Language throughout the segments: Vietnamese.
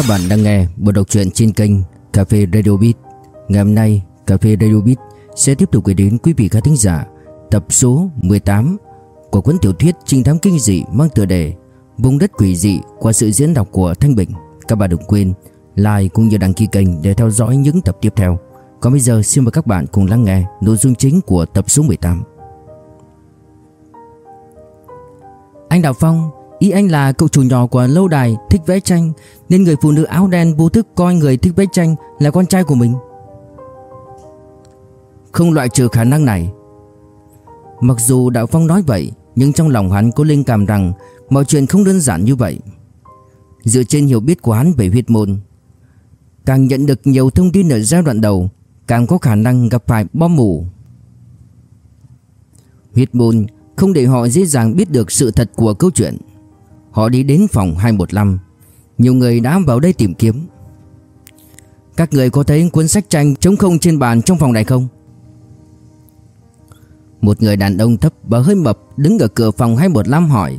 Các bạn đang nghe buổi đọc truyện trên kênh Cà phê Radio Beat. Ngày hôm nay, Cà phê Radio Beat sẽ tiếp tục gửi đến quý vị khán thính giả tập số 18 của cuốn tiểu thuyết trinh thám kinh dị mang tựa đề Vùng đất quỷ dị qua sự diễn đọc của Thanh Bình. Các bạn đừng quên like cũng như đăng ký kênh để theo dõi những tập tiếp theo. Còn bây giờ xin mời các bạn cùng lắng nghe nội dung chính của tập số 18. Anh Đào Phong Ý anh là cậu chủ nhỏ của lâu đài thích vẽ tranh, Nên người phụ nữ áo đen vô thức coi người thích vẽ tranh là con trai của mình. Không loại trừ khả năng này. Mặc dù Đạo Phong nói vậy, Nhưng trong lòng hắn có linh cảm rằng Mọi chuyện không đơn giản như vậy. Dựa trên hiểu biết của hắn về huyết môn, Càng nhận được nhiều thông tin ở giai đoạn đầu, Càng có khả năng gặp phải bom mù. Huyết môn không để họ dễ dàng biết được sự thật của câu chuyện. Họ đi đến phòng 215 Nhiều người đã vào đây tìm kiếm. Các người có thấy cuốn sách tranh trống không trên bàn trong phòng này không? Một người đàn ông thấp và hơi mập đứng ở cửa phòng 215 hỏi.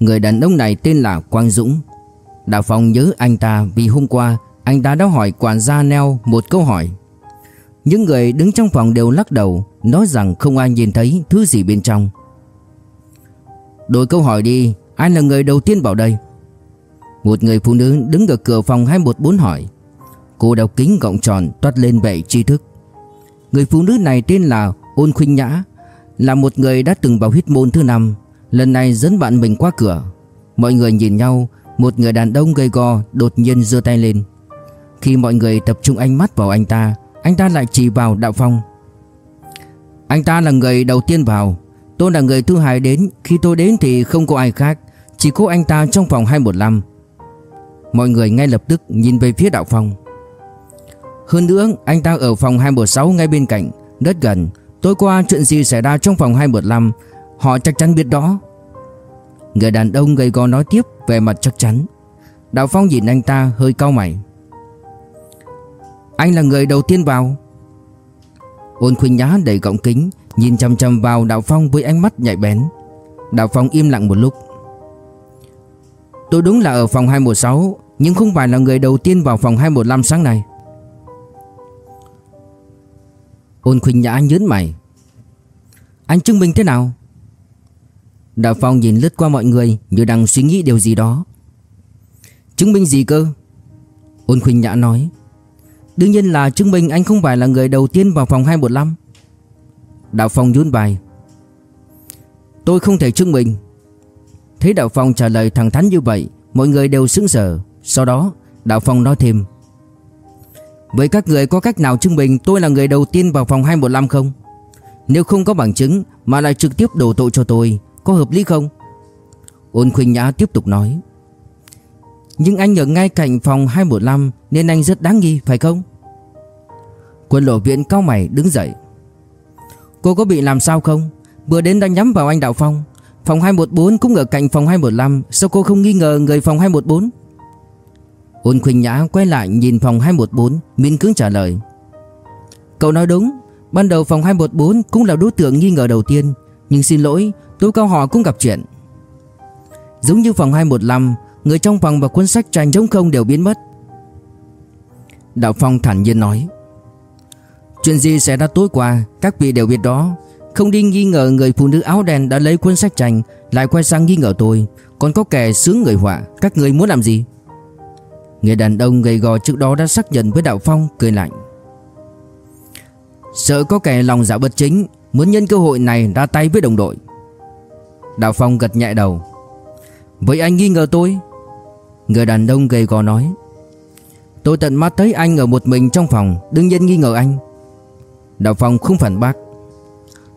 Người đàn ông này tên là Quang Dũng. Đạo Phong nhớ anh ta vì hôm qua anh ta đã hỏi quản gia Neo một câu hỏi. Những người đứng trong phòng đều lắc đầu, Nói rằng không ai nhìn thấy thứ gì bên trong. Đổi câu hỏi đi Ai là người đầu tiên vào đây? Một người phụ nữ đứng ở cửa phòng 214 hỏi. Cô đeo kính gọng tròn, toát lên vẻ tri thức. Người phụ nữ này tên là Ôn Khuynh Nhã, Là một người đã từng vào huyết môn thứ năm, Lần này dẫn bạn mình qua cửa. Mọi người nhìn nhau, Một người đàn ông gầy gò đột nhiên giơ tay lên. Khi mọi người tập trung ánh mắt vào anh ta Anh ta lại chỉ vào Đạo Phong. Anh ta là người đầu tiên vào. Tôi là người thứ hai đến, Khi tôi đến thì không có ai khác. Chỉ có anh ta trong phòng 215 Mọi người ngay lập tức nhìn về phía Đạo Phong Hơn nữa, anh ta ở phòng 216 ngay bên cạnh, Rất gần. Tối qua chuyện gì xảy ra trong phòng 215 Họ chắc chắn biết đó. Người đàn ông gầy gò nói tiếp Về mặt chắc chắn. Đạo Phong nhìn anh ta hơi cau mày. Anh là người đầu tiên vào. Ôn khuynh nhá đầy gọng kính, Nhìn chăm chăm vào Đạo Phong với ánh mắt nhạy bén. Đạo Phong im lặng một lúc. Tôi đúng là ở phòng 216 Nhưng không phải là người đầu tiên vào phòng 215 sáng nay. Ôn khuynh nhã nhớn mày. Anh chứng minh thế nào? Đạo Phong nhìn lướt qua mọi người Như đang suy nghĩ điều gì đó. Chứng minh gì cơ? Ôn khuynh nhã nói. Đương nhiên là chứng minh anh không phải là người đầu tiên vào phòng 215 Đạo Phong nhún vai. Tôi không thể chứng minh. Thấy Đạo Phong trả lời thẳng thắn như vậy, Mọi người đều sững sờ Sau đó, Đạo Phong nói thêm Vậy các người có cách nào chứng minh tôi là người đầu tiên vào phòng 215 không? Nếu không có bằng chứng mà lại trực tiếp đổ tội cho tôi, Có hợp lý không? Ôn Khuynh Nhã tiếp tục nói Nhưng anh ở ngay cạnh phòng 215 Nên anh rất đáng nghi, phải không? Quân lộ viện cao mày đứng dậy Cô có bị làm sao không? Vừa đến đã nhắm vào anh Đạo Phong Phòng 214 cũng ở cạnh phòng 215 Sao cô không nghi ngờ người phòng 214 Ôn Khuynh Nhã quay lại nhìn phòng 214 Miễn cứng trả lời. Cậu nói đúng, Ban đầu phòng 214 cũng là đối tượng nghi ngờ đầu tiên, Nhưng xin lỗi Tôi cao họ cũng gặp chuyện. Giống như phòng 215 Người trong phòng và cuốn sách tranh trống không đều biến mất. Đạo Phong thản nhiên nói, Chuyện gì xảy ra tối qua, Các vị đều biết đó. Không đi nghi ngờ người phụ nữ áo đen đã lấy cuốn sách tranh Lại quay sang nghi ngờ tôi. Còn có kẻ sướng người họa, Các người muốn làm gì? Người đàn ông gầy gò trước đó đã xác nhận với Đạo Phong, Cười lạnh. Sợ có kẻ lòng dạ bất chính, Muốn nhân cơ hội này ra tay với đồng đội. Đạo Phong gật nhẹ đầu. Vậy anh nghi ngờ tôi? Người đàn ông gầy gò nói. Tôi tận mắt thấy anh ở một mình trong phòng, Đương nhiên nghi ngờ anh. Đạo Phong không phản bác.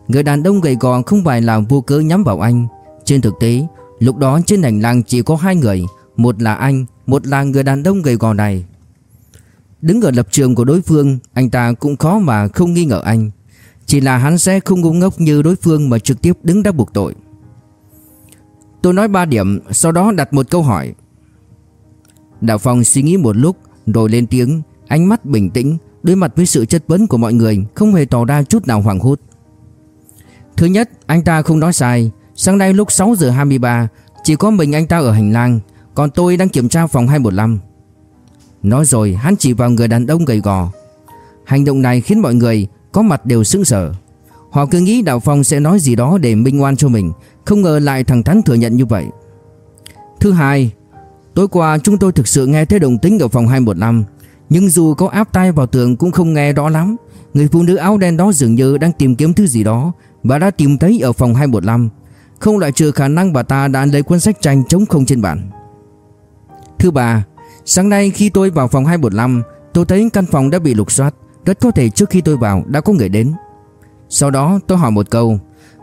Người đàn ông gầy gò không phải là vô cớ nhắm vào anh. Trên thực tế, Lúc đó trên hành lang chỉ có hai người. Một là anh, Một là người đàn ông gầy gò này. Đứng ở lập trường của đối phương, Anh ta cũng khó mà không nghi ngờ anh. Chỉ là hắn sẽ không ngu ngốc như đối phương Mà trực tiếp đứng ra buộc tội. Tôi nói ba điểm, Sau đó đặt một câu hỏi. Đạo Phong suy nghĩ một lúc, Rồi lên tiếng. Ánh mắt bình tĩnh, Đối mặt với sự chất vấn của mọi người, Không hề tỏ ra chút nào hoảng hốt. Thứ nhất, anh ta không nói sai. Sáng nay lúc 6 giờ 23 Chỉ có mình anh ta ở hành lang, Còn tôi đang kiểm tra phòng 215 Nói rồi, hắn chỉ vào người đàn ông gầy gò. Hành động này khiến mọi người có mặt đều sững sờ. Họ cứ nghĩ Đạo Phong sẽ nói gì đó để minh oan cho mình, Không ngờ lại thẳng thắn thừa nhận như vậy. Thứ hai, Tối qua chúng tôi thực sự nghe thấy động tĩnh ở phòng 215 Nhưng dù có áp tai vào tường cũng không nghe rõ lắm. Người phụ nữ áo đen đó dường như đang tìm kiếm thứ gì đó bà đã tìm thấy ở phòng 215 Không loại trừ khả năng bà ta đã lấy cuốn sách tranh trống không trên bàn. Thứ ba, Sáng nay khi tôi vào phòng 215 Tôi thấy căn phòng đã bị lục soát, Rất có thể trước khi tôi vào đã có người đến. Sau đó tôi hỏi một câu,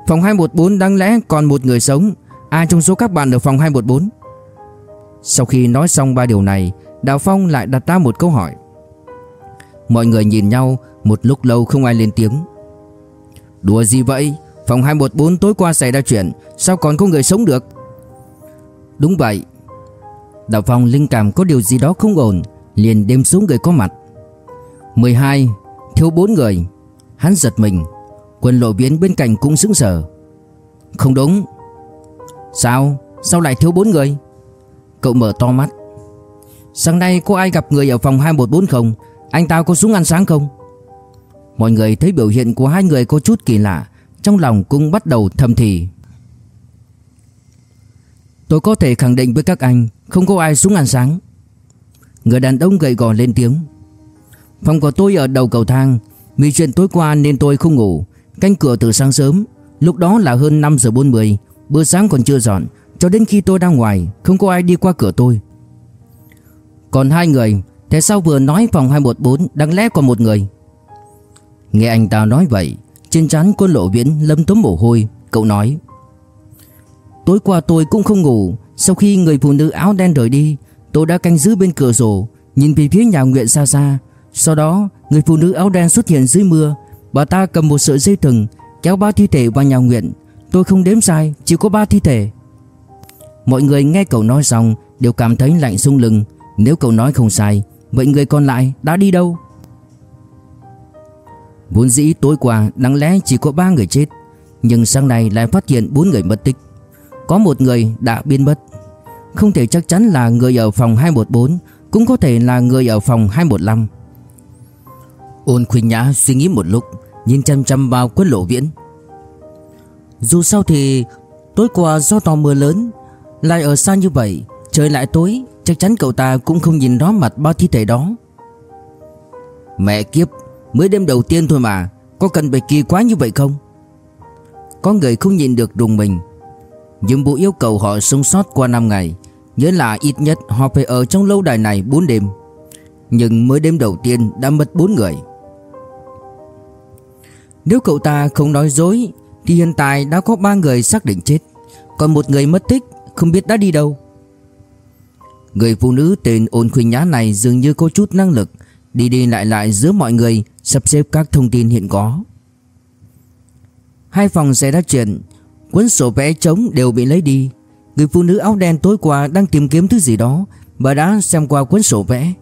Phòng 214 đáng lẽ còn một người sống? Ai trong số các bạn ở phòng 214 Sau khi nói xong ba điều này, Đào Phong lại đặt ra một câu hỏi. Mọi người nhìn nhau, Một lúc lâu không ai lên tiếng. Đùa gì vậy? Phòng 214 tối qua xảy ra chuyện, Sao còn có người sống được? Đúng vậy. Đào Phong linh cảm có điều gì đó không ổn, Liền đêm xuống người có mặt. 12 Thiếu 4 người. Hắn giật mình Quân lộ biến bên cạnh cũng sững sờ. Không đúng. Sao? Sao lại thiếu 4 người? Cậu mở to mắt. Sáng nay có ai gặp người ở phòng 214 không? Anh ta có súng ăn sáng không? Mọi người thấy biểu hiện của hai người có chút kỳ lạ, Trong lòng cũng bắt đầu thầm thì. Tôi có thể khẳng định với các anh, Không có ai xuống ăn sáng. Người đàn ông gầy gò lên tiếng. Phòng của tôi ở đầu cầu thang, Vì chuyện tối qua nên tôi không ngủ. Canh cửa từ sáng sớm, Lúc đó là hơn 5 giờ 40 Bữa sáng còn chưa dọn, Cho đến khi tôi ra ngoài, Không có ai đi qua cửa tôi. Còn hai người, Thế sao vừa nói phòng 214 Đáng lẽ còn một người? Nghe anh ta nói vậy, Trên trán quân lộ viễn lâm tấm mồ hôi. Cậu nói, Tối qua tôi cũng không ngủ. Sau khi người phụ nữ áo đen rời đi, Tôi đã canh giữ bên cửa sổ, Nhìn về phía nhà nguyện xa xa. Sau đó, người phụ nữ áo đen xuất hiện dưới mưa. Bà ta cầm một sợi dây thừng, Kéo ba thi thể vào nhà nguyện. Tôi không đếm sai, Chỉ có ba thi thể. Mọi người nghe cậu nói xong Đều cảm thấy lạnh sung lưng Nếu cậu nói không sai, Vậy người còn lại đã đi đâu? Vốn dĩ tối qua, đáng lẽ chỉ có ba người chết, Nhưng sáng nay lại phát hiện bốn người mất tích. Có một người đã biến mất. Không thể chắc chắn là người ở phòng 214 Cũng có thể là người ở phòng 215 Ôn khuyên nhã suy nghĩ một lúc, Nhìn chăm chăm vào quân lộ viễn. Dù sao thì Tối qua do to mưa lớn, Lại ở xa như vậy, Trời lại tối, Chắc chắn cậu ta cũng không nhìn rõ mặt bao thi thể đó. Mẹ kiếp Mới đêm đầu tiên thôi mà, Có cần phải kỳ quá như vậy không? Có người không nhìn được rùng mình. Nhiệm vụ yêu cầu họ sống sót qua 5 ngày, Nhớ là ít nhất họ phải ở trong lâu đài này 4 đêm. Nhưng mới đêm đầu tiên đã mất 4 người. Nếu cậu ta không nói dối, Thì hiện tại đã có 3 người xác định chết. Còn một người mất tích, Không biết đã đi đâu. Người phụ nữ tên ôn khuyên nhã này dường như có chút năng lực, Đi đi lại lại giữa mọi người Sắp xếp các thông tin hiện có. Hai phòng xảy ra chuyện, Cuốn sổ vẽ trống đều bị lấy đi. Người phụ nữ áo đen tối qua đang tìm kiếm thứ gì đó Và đã xem qua cuốn sổ vẽ.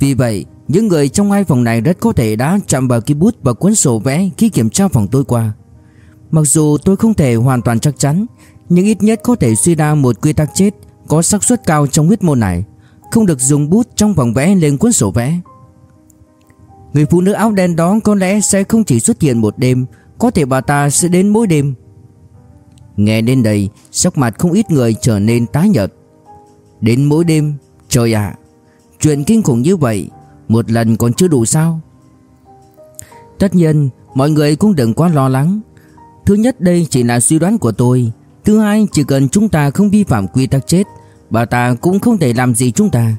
Vì vậy, những người trong hai phòng này rất có thể đã chạm vào ký bút và cuốn sổ vẽ khi kiểm tra phòng tối qua. Mặc dù tôi không thể hoàn toàn chắc chắn, Nhưng ít nhất có thể suy ra một quy tắc chết Có xác suất cao trong huyết môn này. Không được dùng bút trong phòng vẽ lên cuốn sổ vẽ. Người phụ nữ áo đen đó có lẽ sẽ không chỉ xuất hiện một đêm, Có thể bà ta sẽ đến mỗi đêm. Nghe đến đây, Sắc mặt không ít người trở nên tái nhợt. Đến mỗi đêm, Trời ạ, Chuyện kinh khủng như vậy, Một lần còn chưa đủ sao? Tất nhiên, Mọi người cũng đừng quá lo lắng. Thứ nhất đây chỉ là suy đoán của tôi, Thứ hai chỉ cần chúng ta không vi phạm quy tắc chết, Bà ta cũng không thể làm gì chúng ta.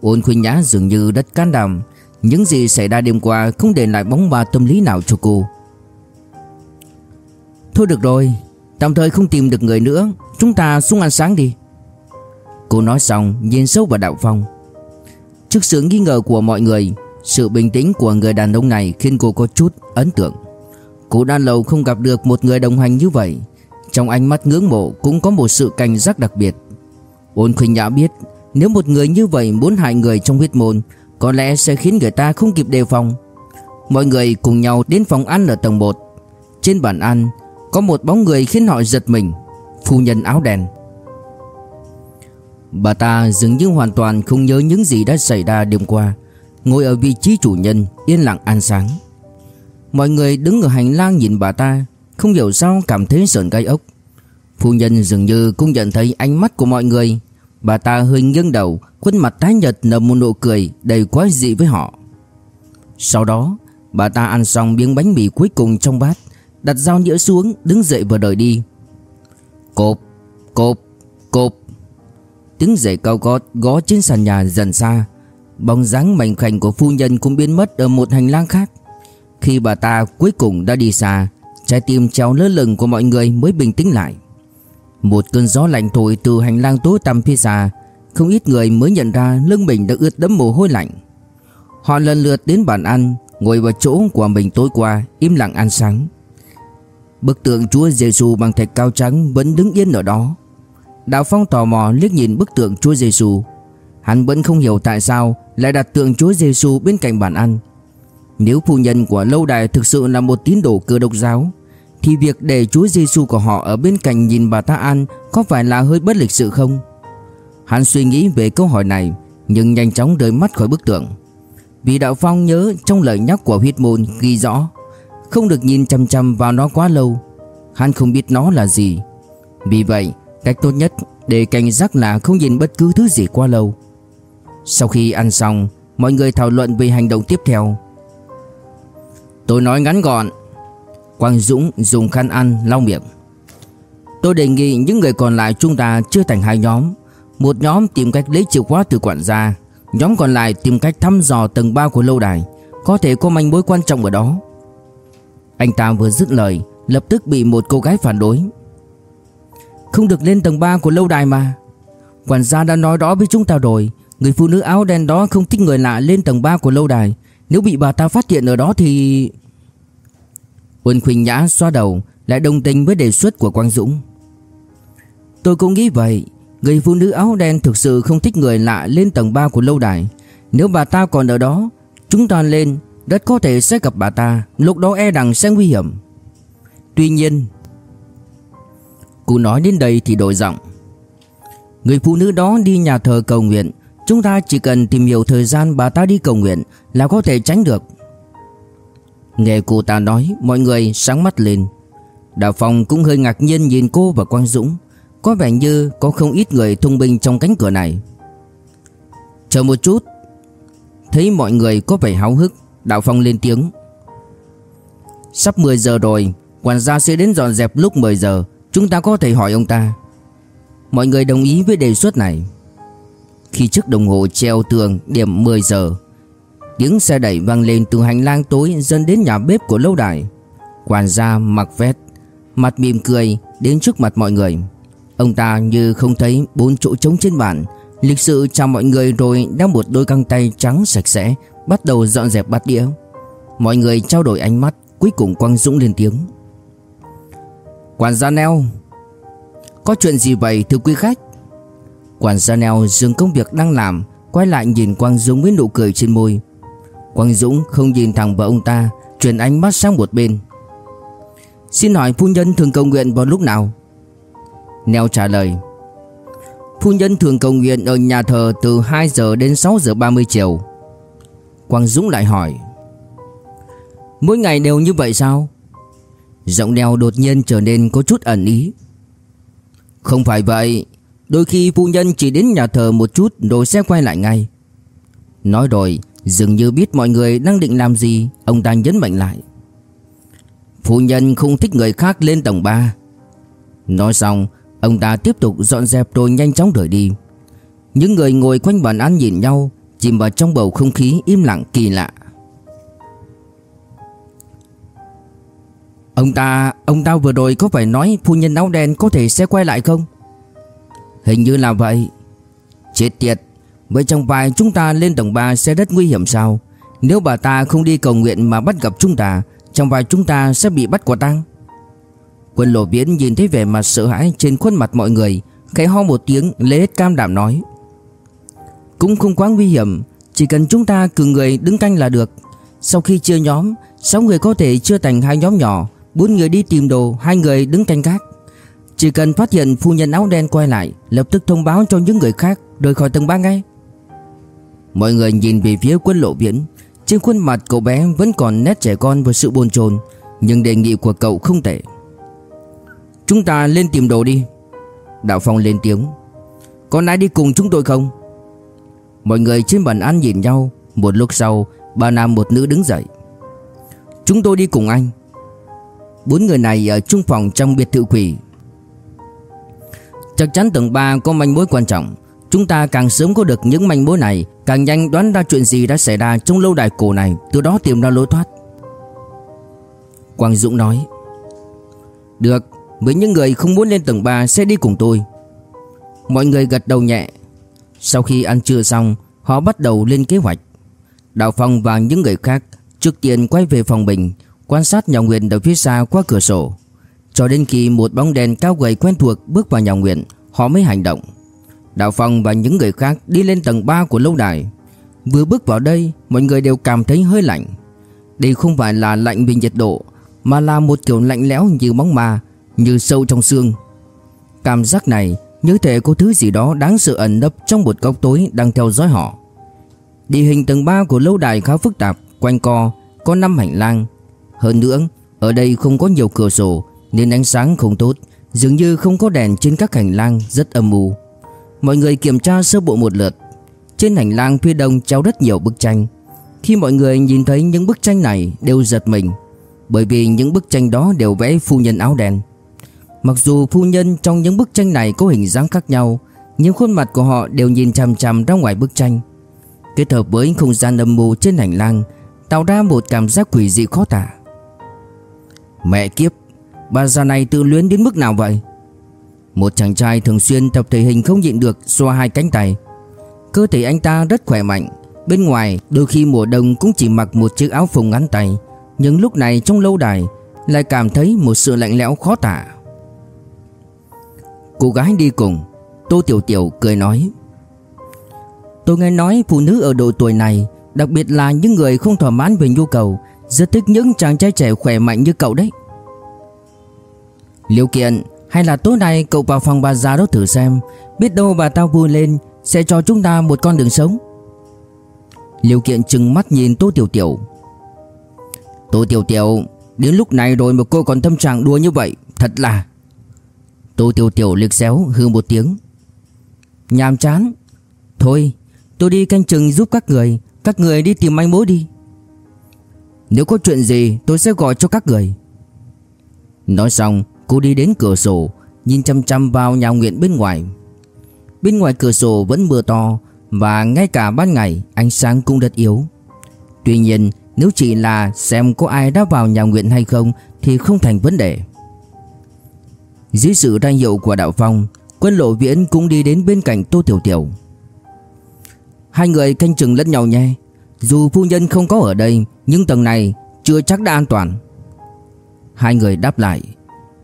Ôn khuyên nhã dường như đất can đảm những gì xảy ra đêm qua không để lại bóng ma tâm lý nào cho cô. Thôi được rồi, Tạm thời không tìm được người nữa. Chúng ta xuống ăn sáng đi. Cô nói xong, nhìn sâu vào Đạo Phong. Trước sự nghi ngờ của mọi người, Sự bình tĩnh của người đàn ông này Khiến cô có chút ấn tượng. Cô đã lâu không gặp được một người đồng hành như vậy. Trong ánh mắt ngưỡng mộ Cũng có một sự cảnh giác đặc biệt. Ôn Khuynh Nhã biết, Nếu một người như vậy muốn hại người trong huyết môn có lẽ sẽ khiến người ta không kịp đề phòng. Mọi người cùng nhau đến phòng ăn ở tầng 1 Trên bàn ăn, Có một bóng người khiến họ giật mình, Phu nhân áo đen. Bà ta dường như hoàn toàn không nhớ những gì đã xảy ra đêm qua, Ngồi ở vị trí chủ nhân, Yên lặng ăn sáng. Mọi người đứng ở hành lang nhìn bà ta, Không hiểu sao cảm thấy sợn gai ốc. Phu nhân dường như cũng nhận thấy ánh mắt của mọi người. Bà ta hơi nghiêng đầu Khuôn mặt tái nhợt nở một nụ cười Đầy quái dị với họ. Sau đó Bà ta ăn xong miếng bánh mì cuối cùng trong bát Đặt dao nhỡ xuống Đứng dậy và đợi đi. Cộp, cộp, cộp. Tiếng giày cao gót gõ trên sàn nhà dần xa. Bóng dáng mảnh khảnh của phu nhân cũng biến mất ở một hành lang khác. Khi bà ta cuối cùng đã đi xa Trái tim treo lơ lửng của mọi người mới bình tĩnh lại. Một cơn gió lạnh thổi từ hành lang tối tăm phía xa Không ít người mới nhận ra lưng mình đã ướt đẫm mồ hôi lạnh Họ lần lượt đến bàn ăn, Ngồi vào chỗ của mình tối qua, Im lặng ăn sáng Bức tượng Chúa Giêsu bằng thạch cao trắng Vẫn đứng yên ở đó Đào Phong tò mò liếc nhìn bức tượng Chúa Giêsu. Hắn vẫn không hiểu tại sao lại đặt tượng Chúa Giêsu bên cạnh bàn ăn. Nếu phu nhân của lâu đài thực sự là một tín đồ cơ đốc giáo thì việc để Chúa Giêsu của họ ở bên cạnh nhìn bà ta ăn có phải là hơi bất lịch sự không? Hắn suy nghĩ về câu hỏi này, nhưng nhanh chóng rời mắt khỏi bức tượng. Vì Đạo Phong nhớ trong lời nhắc của huyết môn ghi rõ, không được nhìn chăm chăm vào nó quá lâu. Hắn không biết nó là gì. Vì vậy, Cách tốt nhất để cảnh giác là không nhìn bất cứ thứ gì quá lâu Sau khi ăn xong, Mọi người thảo luận về hành động tiếp theo Tôi nói ngắn gọn Quang Dũng dùng khăn ăn lau miệng. Tôi đề nghị những người còn lại chúng ta chưa thành hai nhóm. Một nhóm tìm cách lấy chìa khóa từ quản gia, Nhóm còn lại tìm cách thăm dò tầng 3 của lâu đài, Có thể có manh mối quan trọng ở đó. Anh ta vừa dứt lời, Lập tức bị một cô gái phản đối. Không được lên tầng 3 của lâu đài mà. Quản gia đã nói đó với chúng ta rồi, Người phụ nữ áo đen đó không thích người lạ lên tầng 3 của lâu đài. Nếu bị bà ta phát hiện ở đó thì Quân Khuynh Nhã xoa đầu, Lại đồng tình với đề xuất của Quang Dũng. Tôi cũng nghĩ vậy, Người phụ nữ áo đen thực sự không thích người lạ lên tầng 3 của lâu đài. Nếu bà ta còn ở đó, Chúng ta lên, Rất có thể sẽ gặp bà ta, Lúc đó e rằng sẽ nguy hiểm. Tuy nhiên, Cụ nói đến đây thì đổi giọng. Người phụ nữ đó đi nhà thờ cầu nguyện, Chúng ta chỉ cần tìm hiểu thời gian bà ta đi cầu nguyện Là có thể tránh được. Nghe cô ta nói, Mọi người sáng mắt lên. Đào Phong cũng hơi ngạc nhiên nhìn cô và Quang Dũng. Có vẻ như có không ít người thông minh trong cánh cửa này. Chờ một chút. Thấy mọi người có vẻ háo hức Đạo Phong lên tiếng. Sắp 10 giờ rồi, Quản gia sẽ đến dọn dẹp lúc 10 giờ. Chúng ta có thể hỏi ông ta. Mọi người đồng ý với đề xuất này. Khi chiếc đồng hồ treo tường điểm 10 giờ Tiếng xe đẩy vang lên từ hành lang tối Dẫn đến nhà bếp của lâu đài. Quản gia mặc vest, Mặt mỉm cười đến trước mặt mọi người. Ông ta như không thấy bốn chỗ trống trên bàn. Lịch sự chào mọi người rồi đang một đôi găng tay trắng sạch sẽ, Bắt đầu dọn dẹp bát đĩa. Mọi người trao đổi ánh mắt, Cuối cùng Quang Dũng lên tiếng. Quản gia Neo, Có chuyện gì vậy, thưa quý khách? Quản gia Neo dừng công việc đang làm, Quay lại nhìn Quang Dũng với nụ cười trên môi. Quang Dũng không nhìn thẳng vào ông ta, Chuyển ánh mắt sang một bên. Xin hỏi phu nhân thường cầu nguyện vào lúc nào? Neo trả lời, Phu nhân thường cầu nguyện ở nhà thờ từ 2 giờ đến 6 giờ 30 chiều. Quang Dũng lại hỏi, Mỗi ngày đều như vậy sao? Giọng Nèo đột nhiên trở nên có chút ẩn ý. Không phải vậy, Đôi khi phu nhân chỉ đến nhà thờ một chút Rồi sẽ quay lại ngay. Nói rồi Dường như biết mọi người đang định làm gì Ông ta nhấn mạnh lại Phu nhân không thích người khác lên tầng 3 Nói xong Ông ta tiếp tục dọn dẹp rồi nhanh chóng rời đi Những người ngồi quanh bàn ăn nhìn nhau Chìm vào trong bầu không khí im lặng kỳ lạ Ông ta, ông ta vừa rồi có phải nói phu nhân áo đen có thể sẽ quay lại không? Hình như là vậy. Chết tiệt, vậy trong phải chúng ta lên tầng 3 sẽ rất nguy hiểm sao? Nếu bà ta không đi cầu nguyện mà bắt gặp chúng ta, trong phải chúng ta sẽ bị bắt quả tang. Quân lộ viễn nhìn thấy vẻ mặt sợ hãi trên khuôn mặt mọi người, khẽ ho một tiếng lấy hết cam đảm nói. Cũng không quá nguy hiểm, chỉ cần chúng ta cử người đứng canh là được. Sau khi chia nhóm, 6 người có thể chia thành hai nhóm nhỏ Bốn người đi tìm đồ Hai người đứng canh gác Chỉ cần phát hiện phu nhân áo đen quay lại Lập tức thông báo cho những người khác Rời khỏi tầng 3 ngay Mọi người nhìn về phía quân lộ viễn. Trên khuôn mặt cậu bé vẫn còn nét trẻ con và sự bồn chồn, Nhưng đề nghị của cậu không tệ. Chúng ta lên tìm đồ đi. Đạo Phong lên tiếng. Con ai đi cùng chúng tôi không? Mọi người trên bàn ăn nhìn nhau. Một lúc sau Ba nam một nữ đứng dậy. Chúng tôi đi cùng anh. Bốn người này ở chung phòng trong biệt thự quỷ. Chắc chắn tầng 3 có manh mối quan trọng. Chúng ta càng sớm có được những manh mối này Càng nhanh đoán ra chuyện gì đã xảy ra trong lâu đài cổ này, Từ đó tìm ra lối thoát. Quang Dũng nói, Được, Với những người không muốn lên tầng 3 sẽ đi cùng tôi. Mọi người gật đầu nhẹ. Sau khi ăn trưa xong, Họ bắt đầu lên kế hoạch. Đào Phong và những người khác Trước tiên quay về phòng mình, Quan sát nhà Nguyện ở phía xa qua cửa sổ. Cho đến khi một bóng đèn cao gầy quen thuộc bước vào nhà Nguyện, Họ mới hành động. Đạo Phong và những người khác đi lên tầng 3 của lâu đài. Vừa bước vào đây, Mọi người đều cảm thấy hơi lạnh. Đây không phải là lạnh vì nhiệt độ, Mà là một kiểu lạnh lẽo như bóng ma, Như sâu trong xương. Cảm giác này như thể có thứ gì đó đáng sợ ẩn nấp trong một góc tối đang theo dõi họ. Địa hình tầng 3 của lâu đài khá phức tạp, Quanh co, Có 5 hành lang. Hơn nữa, Ở đây không có nhiều cửa sổ, Nên ánh sáng không tốt, Dường như không có đèn trên các hành lang Rất âm u. Mọi người kiểm tra sơ bộ một lượt. Trên hành lang phía đông treo rất nhiều bức tranh. Khi mọi người nhìn thấy những bức tranh này, Đều giật mình, Bởi vì những bức tranh đó đều vẽ phu nhân áo đen. Mặc dù phu nhân trong những bức tranh này có hình dáng khác nhau, Nhưng khuôn mặt của họ đều nhìn chằm chằm ra ngoài bức tranh. Kết hợp với không gian âm mưu trên hành lang, Tạo ra một cảm giác quỷ dị khó tả. Mẹ kiếp, Bà già này tự luyến đến mức nào vậy? Một chàng trai thường xuyên tập thể hình không nhịn được, xoa hai cánh tay. Cơ thể anh ta rất khỏe mạnh. Bên ngoài, đôi khi mùa đông cũng chỉ mặc một chiếc áo phông ngắn tay. Nhưng lúc này trong lâu đài, Lại cảm thấy một sự lạnh lẽo khó tả. Cô gái đi cùng, Tô Tiểu Tiểu cười nói, Tôi nghe nói phụ nữ ở độ tuổi này, Đặc biệt là những người không thỏa mãn về nhu cầu, Rất thích những chàng trai trẻ khỏe mạnh như cậu đấy. Liêu kiện hay là tối nay cậu vào phòng bà già đó thử xem. Biết đâu bà tao vui lên, Sẽ cho chúng ta một con đường sống. Liêu kiện chừng mắt nhìn Tô Tiểu Tiểu. Tô Tiểu Tiểu, Đến lúc này rồi mà cô còn tâm trạng đùa như vậy, Thật là. Tô Tiểu Tiểu liếc xéo, hư một tiếng. Nhàm chán. Thôi, tôi đi canh chừng giúp các người Các người đi tìm manh mối đi. Nếu có chuyện gì, tôi sẽ gọi cho các người. Nói xong cô đi đến cửa sổ, Nhìn chăm chăm vào nhà nguyện bên ngoài. Bên ngoài cửa sổ vẫn mưa to Và ngay cả ban ngày ánh sáng cũng rất yếu. Tuy nhiên, nếu chỉ là xem có ai đã vào nhà nguyện hay không Thì không thành vấn đề. Dưới sự ra hiệu của Đạo Phong, Quân lộ viễn cũng đi đến bên cạnh Tô Tiểu Tiểu. Hai người canh chừng lẫn nhau nhé. Dù phu nhân không có ở đây, Nhưng tầng này chưa chắc đã an toàn. Hai người đáp lại.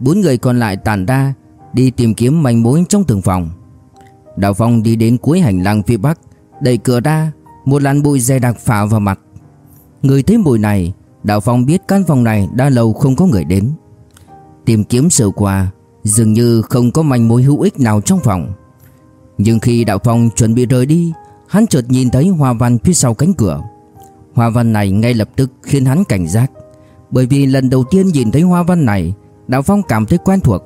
Bốn người còn lại tản ra, Đi tìm kiếm manh mối trong từng phòng. Đạo Phong đi đến cuối hành lang phía bắc, Đẩy cửa ra, Một làn bụi dày đặc phả vào mặt. Người thấy mùi này Đạo Phong biết căn phòng này đã lâu không có người đến. Tìm kiếm sơ qua, Dường như không có manh mối hữu ích nào trong phòng. Nhưng khi Đạo Phong chuẩn bị rời đi, Hắn chợt nhìn thấy hoa văn phía sau cánh cửa. Hoa văn này ngay lập tức khiến hắn cảnh giác, Bởi vì lần đầu tiên nhìn thấy hoa văn này Đạo Phong cảm thấy quen thuộc.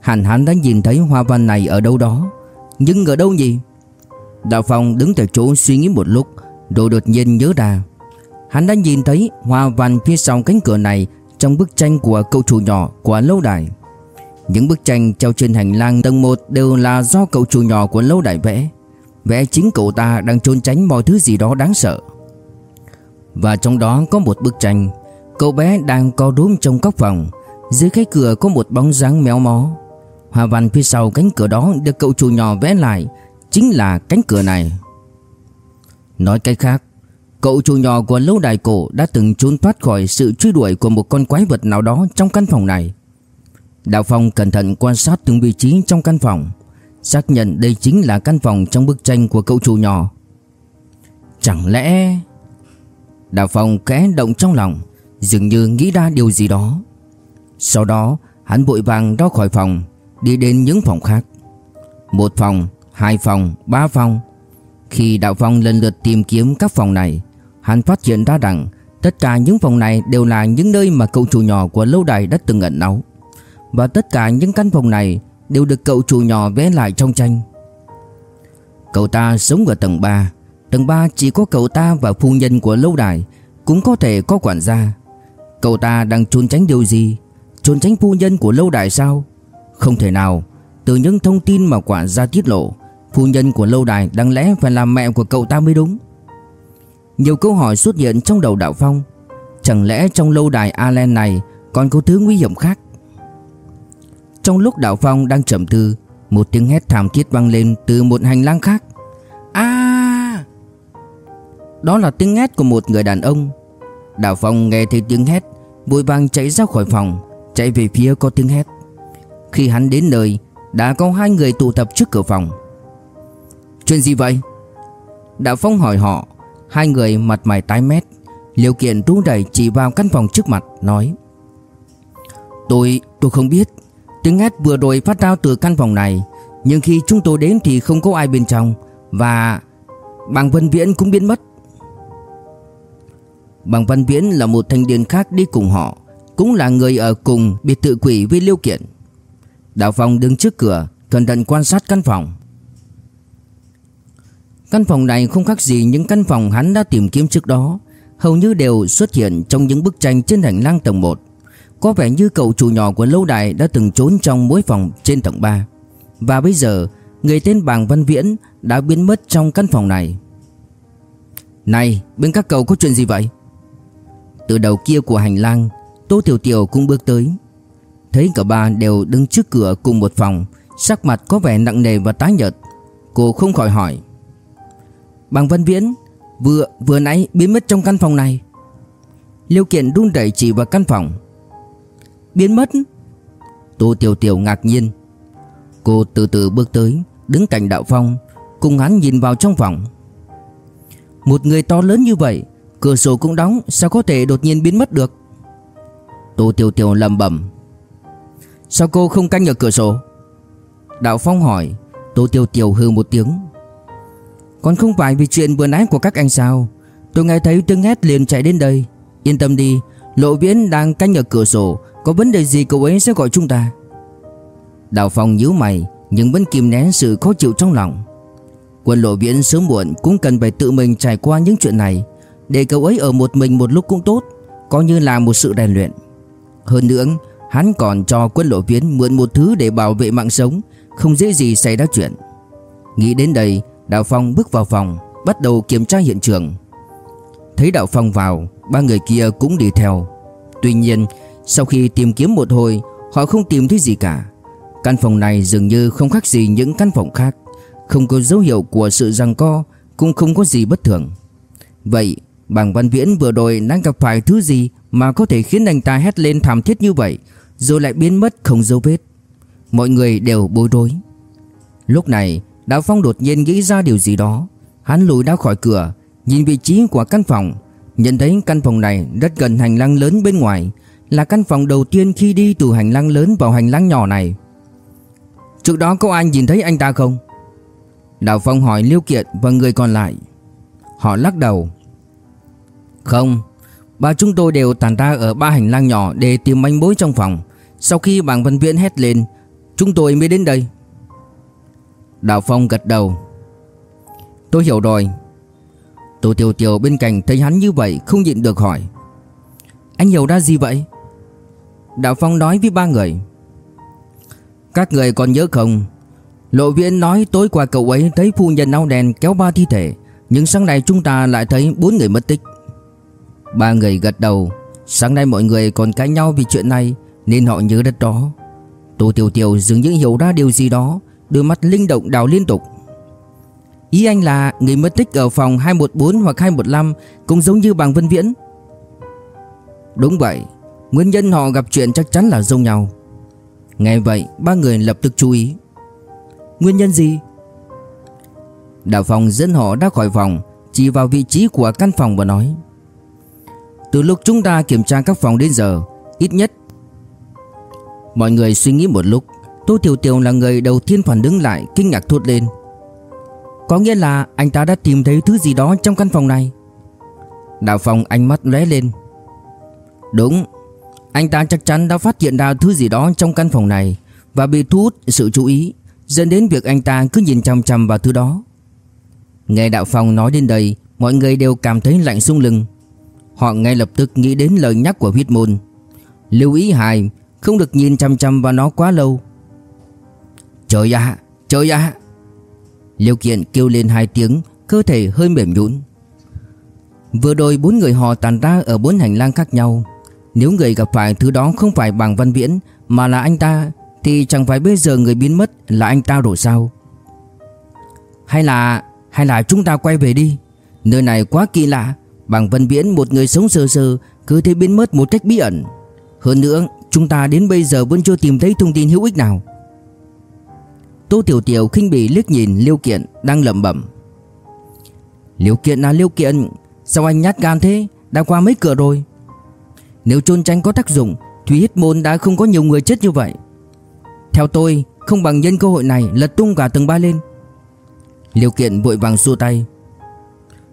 Hẳn hắn đã nhìn thấy hoa văn này ở đâu đó. Nhưng ở đâu nhỉ? Đạo Phong đứng tại chỗ suy nghĩ một lúc, Rồi đột nhiên nhớ ra. Hắn đã nhìn thấy hoa văn phía sau cánh cửa này Trong bức tranh của cậu chủ nhỏ của lâu đài. Những bức tranh treo trên hành lang tầng 1 đều là do cậu chủ nhỏ của lâu đài vẽ. Vẽ chính cậu ta đang trốn tránh mọi thứ gì đó đáng sợ. Và trong đó có một bức tranh. Cậu bé đang co rúm trong góc phòng. Dưới cái cửa có một bóng dáng méo mó. Hoa văn phía sau cánh cửa đó được cậu chủ nhỏ vẽ lại, Chính là cánh cửa này. Nói cách khác, Cậu chủ nhỏ của lâu đài cổ đã từng trốn thoát khỏi sự truy đuổi của một con quái vật nào đó trong căn phòng này. Đạo Phong cẩn thận quan sát từng vị trí trong căn phòng, Xác nhận đây chính là căn phòng trong bức tranh của cậu chủ nhỏ. Chẳng lẽ Đạo Phong kẽ động trong lòng, Dường như nghĩ ra điều gì đó. Sau đó hắn vội vàng ra khỏi phòng Đi đến những phòng khác. Một phòng, hai phòng, ba phòng. Khi Đạo Phong lần lượt tìm kiếm các phòng này Hắn phát hiện ra rằng Tất cả những phòng này đều là những nơi mà cậu chủ nhỏ của lâu đài đã từng ẩn náu. Và tất cả những căn phòng này đều được cậu chủ nhỏ vẽ lại trong tranh. Cậu ta sống ở tầng 3 Tầng 3 chỉ có cậu ta và phu nhân của lâu đài Cũng có thể có quản gia. Cậu ta đang trốn tránh điều gì? Trốn tránh phu nhân của lâu đài sao? Không thể nào. Từ những thông tin mà quản gia tiết lộ, Phu nhân của lâu đài đáng lẽ phải là mẹ của cậu ta mới đúng. Nhiều câu hỏi xuất hiện trong đầu đạo phong. Chẳng lẽ trong lâu đài Allen này Còn có thứ nguy hiểm khác? Trong lúc đạo phong đang trầm tư, Một tiếng hét thảm thiết vang lên từ một hành lang khác. A Đó là tiếng hét của một người đàn ông. Đạo Phong nghe thấy tiếng hét, Vội vàng chạy ra khỏi phòng. Chạy về phía có tiếng hét. Khi hắn đến nơi Đã có hai người tụ tập trước cửa phòng. Chuyện gì vậy? Đạo Phong hỏi họ Hai người mặt mày tái mét Liêu kiện rú đẩy chỉ vào căn phòng trước mặt Nói Tôi, tôi không biết. Tiếng hét vừa rồi phát ra từ căn phòng này Nhưng khi chúng tôi đến thì không có ai bên trong Và Bằng Vân Viễn cũng biến mất. Bằng Văn Viễn là một thanh niên khác đi cùng họ. Cũng là người ở cùng biệt tự quỷ với Liêu Kiện. Đạo Phong đứng trước cửa Cẩn thận quan sát căn phòng. Căn phòng này không khác gì những căn phòng hắn đã tìm kiếm trước đó, Hầu như đều xuất hiện trong những bức tranh trên hành lang tầng 1 Có vẻ như cậu chủ nhỏ của lâu đài đã từng trốn trong mỗi phòng trên tầng 3 Và bây giờ, người tên Bàng Văn Viễn đã biến mất trong căn phòng này. Này, bên các cậu có chuyện gì vậy? Từ đầu kia của hành lang Tô Tiểu Tiểu cũng bước tới. Thấy cả ba đều đứng trước cửa cùng một phòng, Sắc mặt có vẻ nặng nề và tái nhợt. Cô không khỏi hỏi Bằng Văn Viễn, Vừa vừa nãy biến mất trong căn phòng này? Liêu Kiện đun đẩy chỉ vào căn phòng. Biến mất? Tô Tiểu Tiểu ngạc nhiên. Cô từ từ bước tới, Đứng cạnh Đạo Phong, Cùng hắn nhìn vào trong phòng. Một người to lớn như vậy, Cửa sổ cũng đóng, Sao có thể đột nhiên biến mất được? Tô Tiêu Tiêu lầm bẩm. Sao cô không canh ở cửa sổ? Đạo Phong hỏi. Tô Tiêu Tiêu hư một tiếng. Còn không phải vì chuyện vừa nãy của các anh sao? Tôi nghe thấy tiếng hét liền chạy đến đây. Yên tâm đi, Lộ Viễn đang canh ở cửa sổ. Có vấn đề gì cậu ấy sẽ gọi chúng ta. Đạo Phong nhíu mày, Nhưng vẫn kìm nén sự khó chịu trong lòng. Quân Lộ Viễn sớm muộn cũng cần phải tự mình trải qua những chuyện này. Để cậu ấy ở một mình một lúc cũng tốt Coi như là một sự rèn luyện. Hơn nữa, Hắn còn cho quân lộ viễn mượn một thứ để bảo vệ mạng sống, Không dễ gì xảy ra chuyện. Nghĩ đến đây Đạo Phong bước vào phòng, Bắt đầu kiểm tra hiện trường. Thấy Đạo Phong vào, Ba người kia cũng đi theo. Tuy nhiên, Sau khi tìm kiếm một hồi, Họ không tìm thấy gì cả. Căn phòng này dường như không khác gì những căn phòng khác. Không có dấu hiệu của sự răng co, Cũng không có gì bất thường. Vậy Bàng Văn Viễn vừa rồi đang gặp phải thứ gì mà có thể khiến anh ta hét lên thảm thiết như vậy rồi lại biến mất không dấu vết. Mọi người đều bối rối. Lúc này, Đào Phong đột nhiên nghĩ ra điều gì đó. Hắn lùi ra khỏi cửa, nhìn vị trí của căn phòng, nhận thấy căn phòng này rất gần hành lang lớn bên ngoài, là căn phòng đầu tiên khi đi từ hành lang lớn vào hành lang nhỏ này. Trước đó có ai nhìn thấy anh ta không? Đào Phong hỏi Liêu Kiệt và người còn lại. Họ lắc đầu. Không Ba chúng tôi đều tản ra ở ba hành lang nhỏ Để tìm manh mối trong phòng. Sau khi bảng văn viễn hét lên, Chúng tôi mới đến đây. Đạo Phong gật đầu. Tôi hiểu rồi. Tô Tiểu Tiểu bên cạnh thấy hắn như vậy Không nhịn được hỏi. Anh hiểu ra gì vậy? Đạo Phong nói với ba người. Các người còn nhớ không? Lộ viễn nói tối qua cậu ấy Thấy phu nhân áo đen kéo ba thi thể, Nhưng sáng nay chúng ta lại thấy bốn người mất tích. Ba người gật đầu. Sáng nay mọi người còn cãi nhau vì chuyện này, Nên họ nhớ rất đó. Tô Tiểu Tiểu dường như hiểu ra điều gì đó Đôi mắt linh động đào liên tục. Ý anh là người mất tích ở phòng 214 hoặc 215 Cũng giống như bằng Vân Viễn. Đúng vậy, Nguyên nhân họ gặp chuyện chắc chắn là giống nhau. Nghe vậy, ba người lập tức chú ý. Nguyên nhân gì? Đạo phòng dẫn họ ra khỏi phòng, Chỉ vào vị trí của căn phòng và nói từ lúc chúng ta kiểm tra các phòng đến giờ, Ít nhất Mọi người suy nghĩ một lúc. Tô Tiểu Tiểu là người đầu tiên phản ứng lại, Kinh ngạc thốt lên. Có nghĩa là anh ta đã tìm thấy thứ gì đó trong căn phòng này? Đạo Phong ánh mắt lóe lên. Đúng, Anh ta chắc chắn đã phát hiện ra thứ gì đó trong căn phòng này Và bị thu hút sự chú ý, Dẫn đến việc anh ta cứ nhìn chăm chăm vào thứ đó. Nghe Đạo Phong nói đến đây, Mọi người đều cảm thấy lạnh sung lưng Họ ngay lập tức nghĩ đến lời nhắc của huyết môn. Lưu ý hài Không được nhìn chăm chăm vào nó quá lâu. Trời ạ Trời ạ. Liêu kiện kêu lên hai tiếng, Cơ thể hơi mềm nhũn. Vừa rồi bốn người họ tàn ra ở bốn hành lang khác nhau. Nếu người gặp phải thứ đó không phải bằng văn viễn, Mà là anh ta, Thì chẳng phải bây giờ người biến mất là anh ta rồi sao? Hay là Hay là chúng ta quay về đi? Nơi này quá kỳ lạ. Bằng vân viễn, một người sống sơ sơ Cứ thế biến mất một cách bí ẩn. Hơn nữa, chúng ta đến bây giờ vẫn chưa tìm thấy thông tin hữu ích nào. Tô Tiểu Tiểu khinh bỉ liếc nhìn Liêu Kiện đang lẩm bẩm. Liêu Kiện là Liêu Kiện, Sao anh nhát gan thế? Đã qua mấy cửa rồi? Nếu trôn tranh có tác dụng Thúy Hít Môn đã không có nhiều người chết như vậy. Theo tôi, Không bằng nhân cơ hội này lật tung cả tầng ba lên. Liêu Kiện vội vàng xua tay.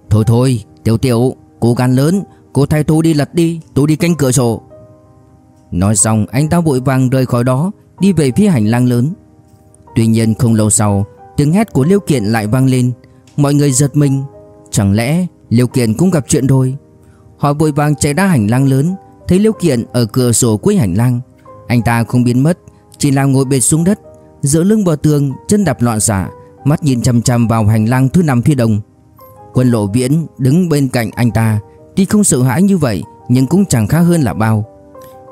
Thôi thôi, Tiểu Tiểu Cố gan lớn Cô thay tôi đi lật đi Tôi đi canh cửa sổ. Nói xong anh ta vội vàng rời khỏi đó Đi về phía hành lang lớn. Tuy nhiên không lâu sau Tiếng hét của Liêu Kiện lại vang lên. Mọi người giật mình. Chẳng lẽ Liêu Kiện cũng gặp chuyện rồi? Họ vội vàng chạy ra hành lang lớn Thấy Liêu Kiện ở cửa sổ cuối hành lang. Anh ta không biến mất Chỉ là ngồi bệt xuống đất Giữa lưng bờ tường Chân đạp loạn xạ, Mắt nhìn chăm chăm vào hành lang thứ năm phía đông. Quân lộ viễn đứng bên cạnh anh ta. Tuy không sợ hãi như vậy, Nhưng cũng chẳng khá hơn là bao.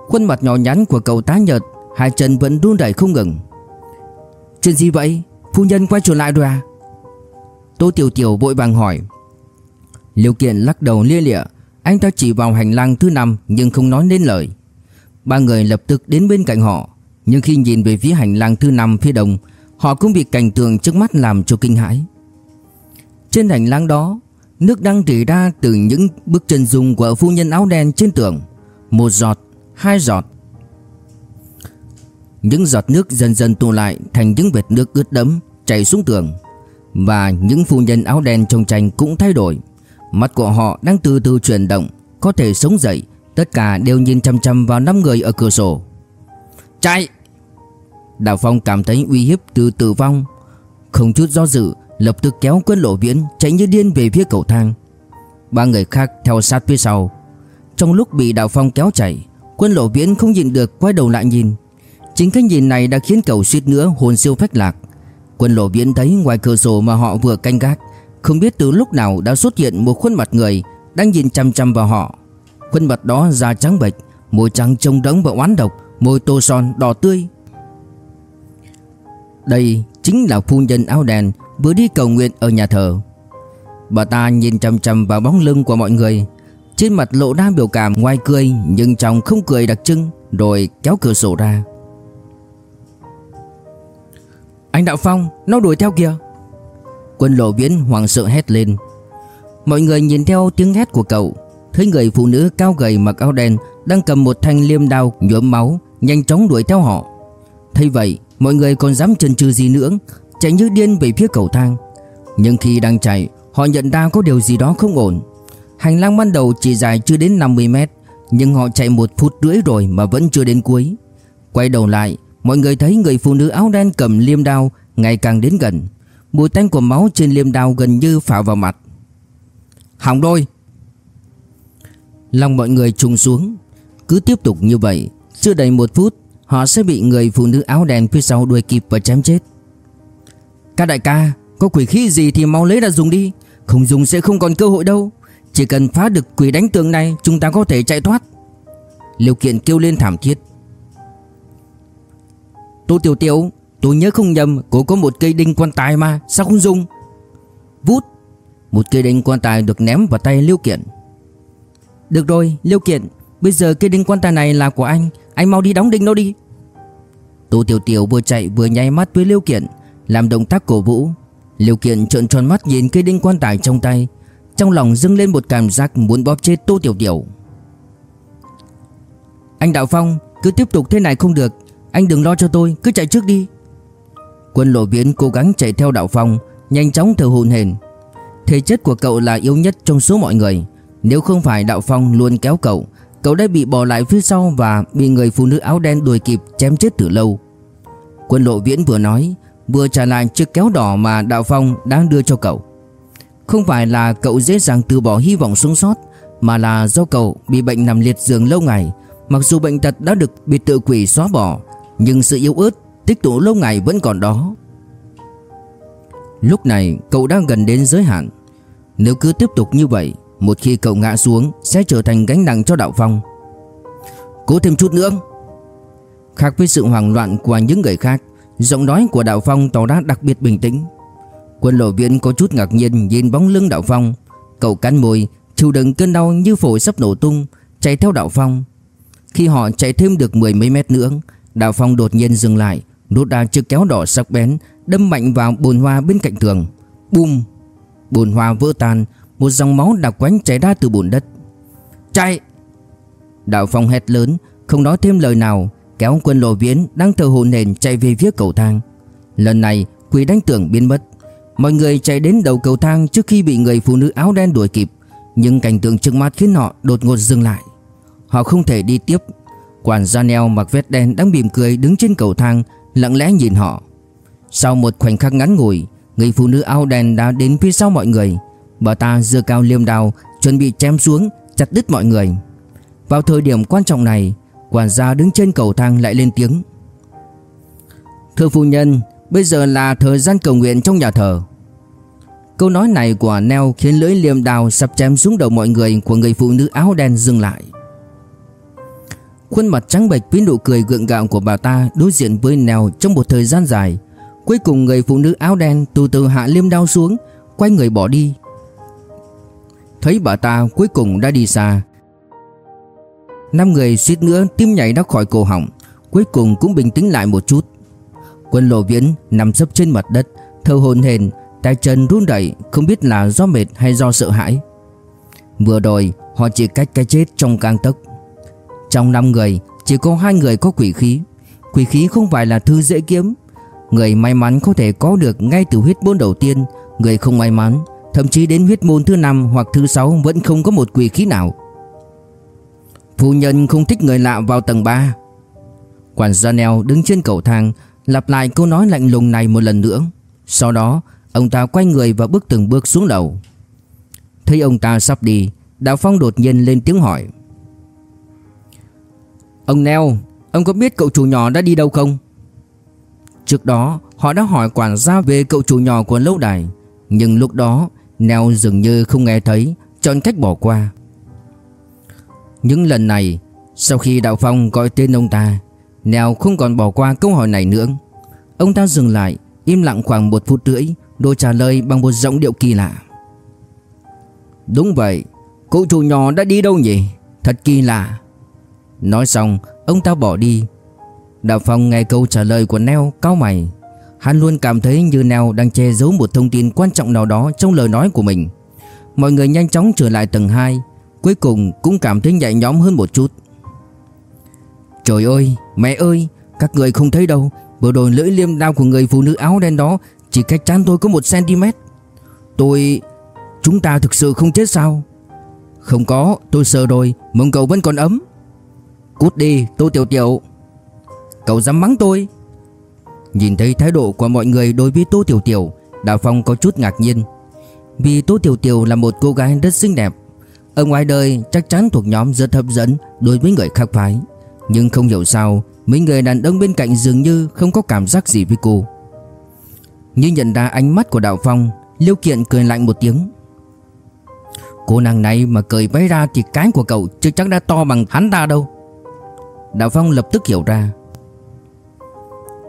Khuôn mặt nhỏ nhắn của cậu tá nhợt Hai chân vẫn run rẩy không ngừng. Chuyện gì vậy? Phu nhân quay trở lại rồi à? Tô Tiểu Tiểu vội vàng hỏi. Liêu Kiện lắc đầu lia lịa. Anh ta chỉ vào hành lang thứ năm, Nhưng không nói nên lời. Ba người lập tức đến bên cạnh họ. Nhưng khi nhìn về phía hành lang thứ năm phía đông, Họ cũng bị cảnh tượng trước mắt làm cho kinh hãi. Trên hành lang đó Nước đang rỉ ra từ những bước chân dung của phu nhân áo đen trên tường. Một giọt, hai giọt. Những giọt nước dần dần tụ lại thành những vệt nước ướt đẫm chảy xuống tường. Và những phu nhân áo đen trong tranh cũng thay đổi. Mắt của họ đang từ từ chuyển động Có thể sống dậy. Tất cả đều nhìn chăm chăm vào năm người ở cửa sổ. Chạy! Đào Phong cảm thấy uy hiếp từ tử vong. Không chút do dự Lập tức kéo quân lộ viễn Chạy như điên về phía cầu thang. Ba người khác theo sát phía sau. Trong lúc bị Đào Phong kéo chạy, Quân lộ viễn không nhịn được quay đầu lại nhìn. Chính cái nhìn này đã khiến cầu suýt nữa hồn siêu phách lạc. Quân lộ viễn thấy ngoài cửa sổ mà họ vừa canh gác, không biết từ lúc nào đã xuất hiện một khuôn mặt người Đang nhìn chăm chăm vào họ. Khuôn mặt đó da trắng bệch, Môi trắng trông đống và oán độc, Môi tô son, đỏ tươi. Đây chính là phu nhân áo đen Vừa đi cầu nguyện ở nhà thờ. Bà ta nhìn chăm chăm vào bóng lưng của mọi người. Trên mặt lộ ra biểu cảm ngoài cười, Nhưng trong không cười đặc trưng, Rồi kéo cửa sổ ra. Anh Đạo Phong, Nó đuổi theo kìa. Quân lộ viễn hoàng sợ hét lên. Mọi người nhìn theo tiếng hét của cậu. Thấy người phụ nữ cao gầy mặc áo đen Đang cầm một thanh liêm đao nhuộm máu, Nhanh chóng đuổi theo họ. Thấy vậy, mọi người còn dám chần chừ gì nữa Chạy như điên về phía cầu thang. Nhưng khi đang chạy, Họ nhận ra có điều gì đó không ổn. Hành lang ban đầu chỉ dài chưa đến 50 mét, Nhưng họ chạy một phút rưỡi rồi Mà vẫn chưa đến cuối. Quay đầu lại, Mọi người thấy người phụ nữ áo đen cầm liêm đao Ngày càng đến gần. Mùi tanh của máu trên liềm đao gần như phả vào mặt. Hỏng đôi Lòng mọi người trùng xuống. Cứ tiếp tục như vậy, Chưa đầy một phút, Họ sẽ bị người phụ nữ áo đen phía sau đuổi kịp và chém chết. Các đại ca, Có quỷ khí gì thì mau lấy ra dùng đi. Không dùng sẽ không còn cơ hội đâu. Chỉ cần phá được quỷ đánh tường này, Chúng ta có thể chạy thoát. Liêu kiện kêu lên thảm thiết. Tô Tiểu Tiểu Tôi nhớ không nhầm, cô có một cây đinh quan tài mà, Sao không dùng? Vút, Một cây đinh quan tài được ném vào tay Liêu Kiện. Được rồi, Liêu Kiện, Bây giờ cây đinh quan tài này là của anh. Anh mau đi đóng đinh nó đi. Tô Tiểu Tiểu vừa chạy vừa nháy mắt với Liêu Kiện. Làm động tác cổ vũ, Liêu Kiện trợn tròn mắt nhìn cây đinh quan tài trong tay, Trong lòng dâng lên một cảm giác muốn bóp chết Tô Tiểu Tiểu Anh Đạo Phong, Cứ tiếp tục thế này không được, Anh đừng lo cho tôi, Cứ chạy trước đi. Quân lộ viễn cố gắng chạy theo đạo phong, Nhanh chóng thở hồn hển. Thể chất của cậu là yếu nhất trong số mọi người, Nếu không phải đạo phong luôn kéo cậu Cậu đã bị bỏ lại phía sau Và bị người phụ nữ áo đen đuổi kịp chém chết từ lâu. Quân lộ viễn vừa nói Vừa trả lại chiếc kéo đỏ mà đạo phong đang đưa cho cậu. Không phải là cậu dễ dàng từ bỏ hy vọng sống sót, Mà là do cậu bị bệnh nằm liệt giường lâu ngày. Mặc dù bệnh tật đã được biệt tự quỷ xóa bỏ, Nhưng sự yếu ớt, tích tụ lâu ngày vẫn còn đó. Lúc này, cậu đang gần đến giới hạn. Nếu cứ tiếp tục như vậy, Một khi cậu ngã xuống, Sẽ trở thành gánh nặng cho đạo phong. Cố thêm chút nữa. Khác với sự hoảng loạn của những người khác Giọng nói của đạo phong tỏ ra đặc biệt bình tĩnh. Quân lộ Viên có chút ngạc nhiên Nhìn bóng lưng đạo phong. Cậu cắn môi, chịu đựng cơn đau như phổi sắp nổ tung, Chạy theo đạo phong. Khi họ chạy thêm được mười mấy mét nữa, Đạo phong đột nhiên dừng lại Rút ra chiếc kéo đỏ sắc bén Đâm mạnh vào bồn hoa bên cạnh tường. Bùm! Bồn hoa vỡ tan, Một dòng máu đặc quánh chảy ra từ bồn đất. Chạy! Đạo Phong hét lớn, Không nói thêm lời nào. Kéo quân lộ viễn đang thở hổn hển chạy về phía cầu thang. Lần này, quỷ đánh tưởng biến mất. Mọi người chạy đến đầu cầu thang trước khi bị người phụ nữ áo đen đuổi kịp, Nhưng cảnh tượng trước mắt khiến họ đột ngột dừng lại. Họ không thể đi tiếp. Quản gia neo mặc vest đen đang mỉm cười đứng trên cầu thang, Lặng lẽ nhìn họ. Sau một khoảnh khắc ngắn ngủi, Người phụ nữ áo đen đã đến phía sau mọi người. Bà ta giơ cao liềm đao, Chuẩn bị chém xuống, chặt đứt mọi người. Vào thời điểm quan trọng này Quản gia đứng trên cầu thang lại lên tiếng. Thưa phu nhân, Bây giờ là thời gian cầu nguyện trong nhà thờ. Câu nói này của Neo khiến lưỡi liềm đào sắp chém xuống đầu mọi người của người phụ nữ áo đen dừng lại. Khuôn mặt trắng bệch với nụ cười gượng gạo của bà ta đối diện với Neo trong một thời gian dài. Cuối cùng người phụ nữ áo đen từ từ hạ liêm đao xuống, Quay người bỏ đi. Thấy bà ta cuối cùng đã đi xa Năm người suýt nữa tim nhảy ra khỏi cổ họng, Cuối cùng cũng bình tĩnh lại một chút. Quân lộ viễn nằm sấp trên mặt đất, Thở hồn hền Tay chân run đẩy Không biết là do mệt hay do sợ hãi. Vừa rồi, họ chỉ cách cái chết trong gang tấc. Trong năm người, Chỉ có hai người có quỷ khí. Quỷ khí không phải là thứ dễ kiếm. Người may mắn có thể có được ngay từ huyết môn đầu tiên, Người không may mắn, Thậm chí đến huyết môn thứ năm hoặc thứ sáu Vẫn không có một quỷ khí nào. Phu nhân không thích người lạ vào tầng 3 Quản gia neo đứng trên cầu thang, Lặp lại câu nói lạnh lùng này một lần nữa. Sau đó, Ông ta quay người và bước từng bước xuống lầu. Thấy ông ta sắp đi Đạo Phong đột nhiên lên tiếng hỏi. Ông Neo, Ông có biết cậu chủ nhỏ đã đi đâu không? Trước đó, họ đã hỏi quản gia về cậu chủ nhỏ của lâu đài. Nhưng lúc đó, Neo dường như không nghe thấy, Chọn cách bỏ qua những lần này, Sau khi Đạo Phong gọi tên ông ta, Nèo không còn bỏ qua câu hỏi này nữa. Ông ta dừng lại, Im lặng khoảng một phút rưỡi Rồi trả lời bằng một giọng điệu kỳ lạ. Đúng vậy Cụ chủ nhỏ đã đi đâu nhỉ? Thật kỳ lạ. Nói xong, ông ta bỏ đi. Đạo Phong nghe câu trả lời của Neo cao mày. Hắn luôn cảm thấy như Neo đang che giấu một thông tin quan trọng nào đó trong lời nói của mình. Mọi người nhanh chóng trở lại tầng 2 Cuối cùng cũng cảm thấy nhẹ nhõm hơn một chút. Trời ơi, mẹ ơi, Các người không thấy đâu. Bộ đồ lưỡi liêm đao của người phụ nữ áo đen đó Chỉ cách chán tôi có 1cm Tôi... Chúng ta thực sự không chết sao? Không có, tôi sợ rồi, Mông cậu vẫn còn ấm. Cút đi tôi tiểu tiểu. Cậu dám mắng tôi? Nhìn thấy thái độ của mọi người đối với Tô Tiểu Tiểu, Đào Phong có chút ngạc nhiên. Vì Tô Tiểu Tiểu là một cô gái rất xinh đẹp ở ngoài đời, chắc chắn thuộc nhóm rất hấp dẫn đối với người khác phái. Nhưng không hiểu sao, Mấy người đàn ông bên cạnh dường như không có cảm giác gì với cô. Như nhận ra ánh mắt của Đạo Phong, Liêu Kiện cười lạnh một tiếng. Cô nàng này mà cười váy ra thì cái của cậu chưa chắc đã to bằng hắn ta đâu. Đạo Phong lập tức hiểu ra.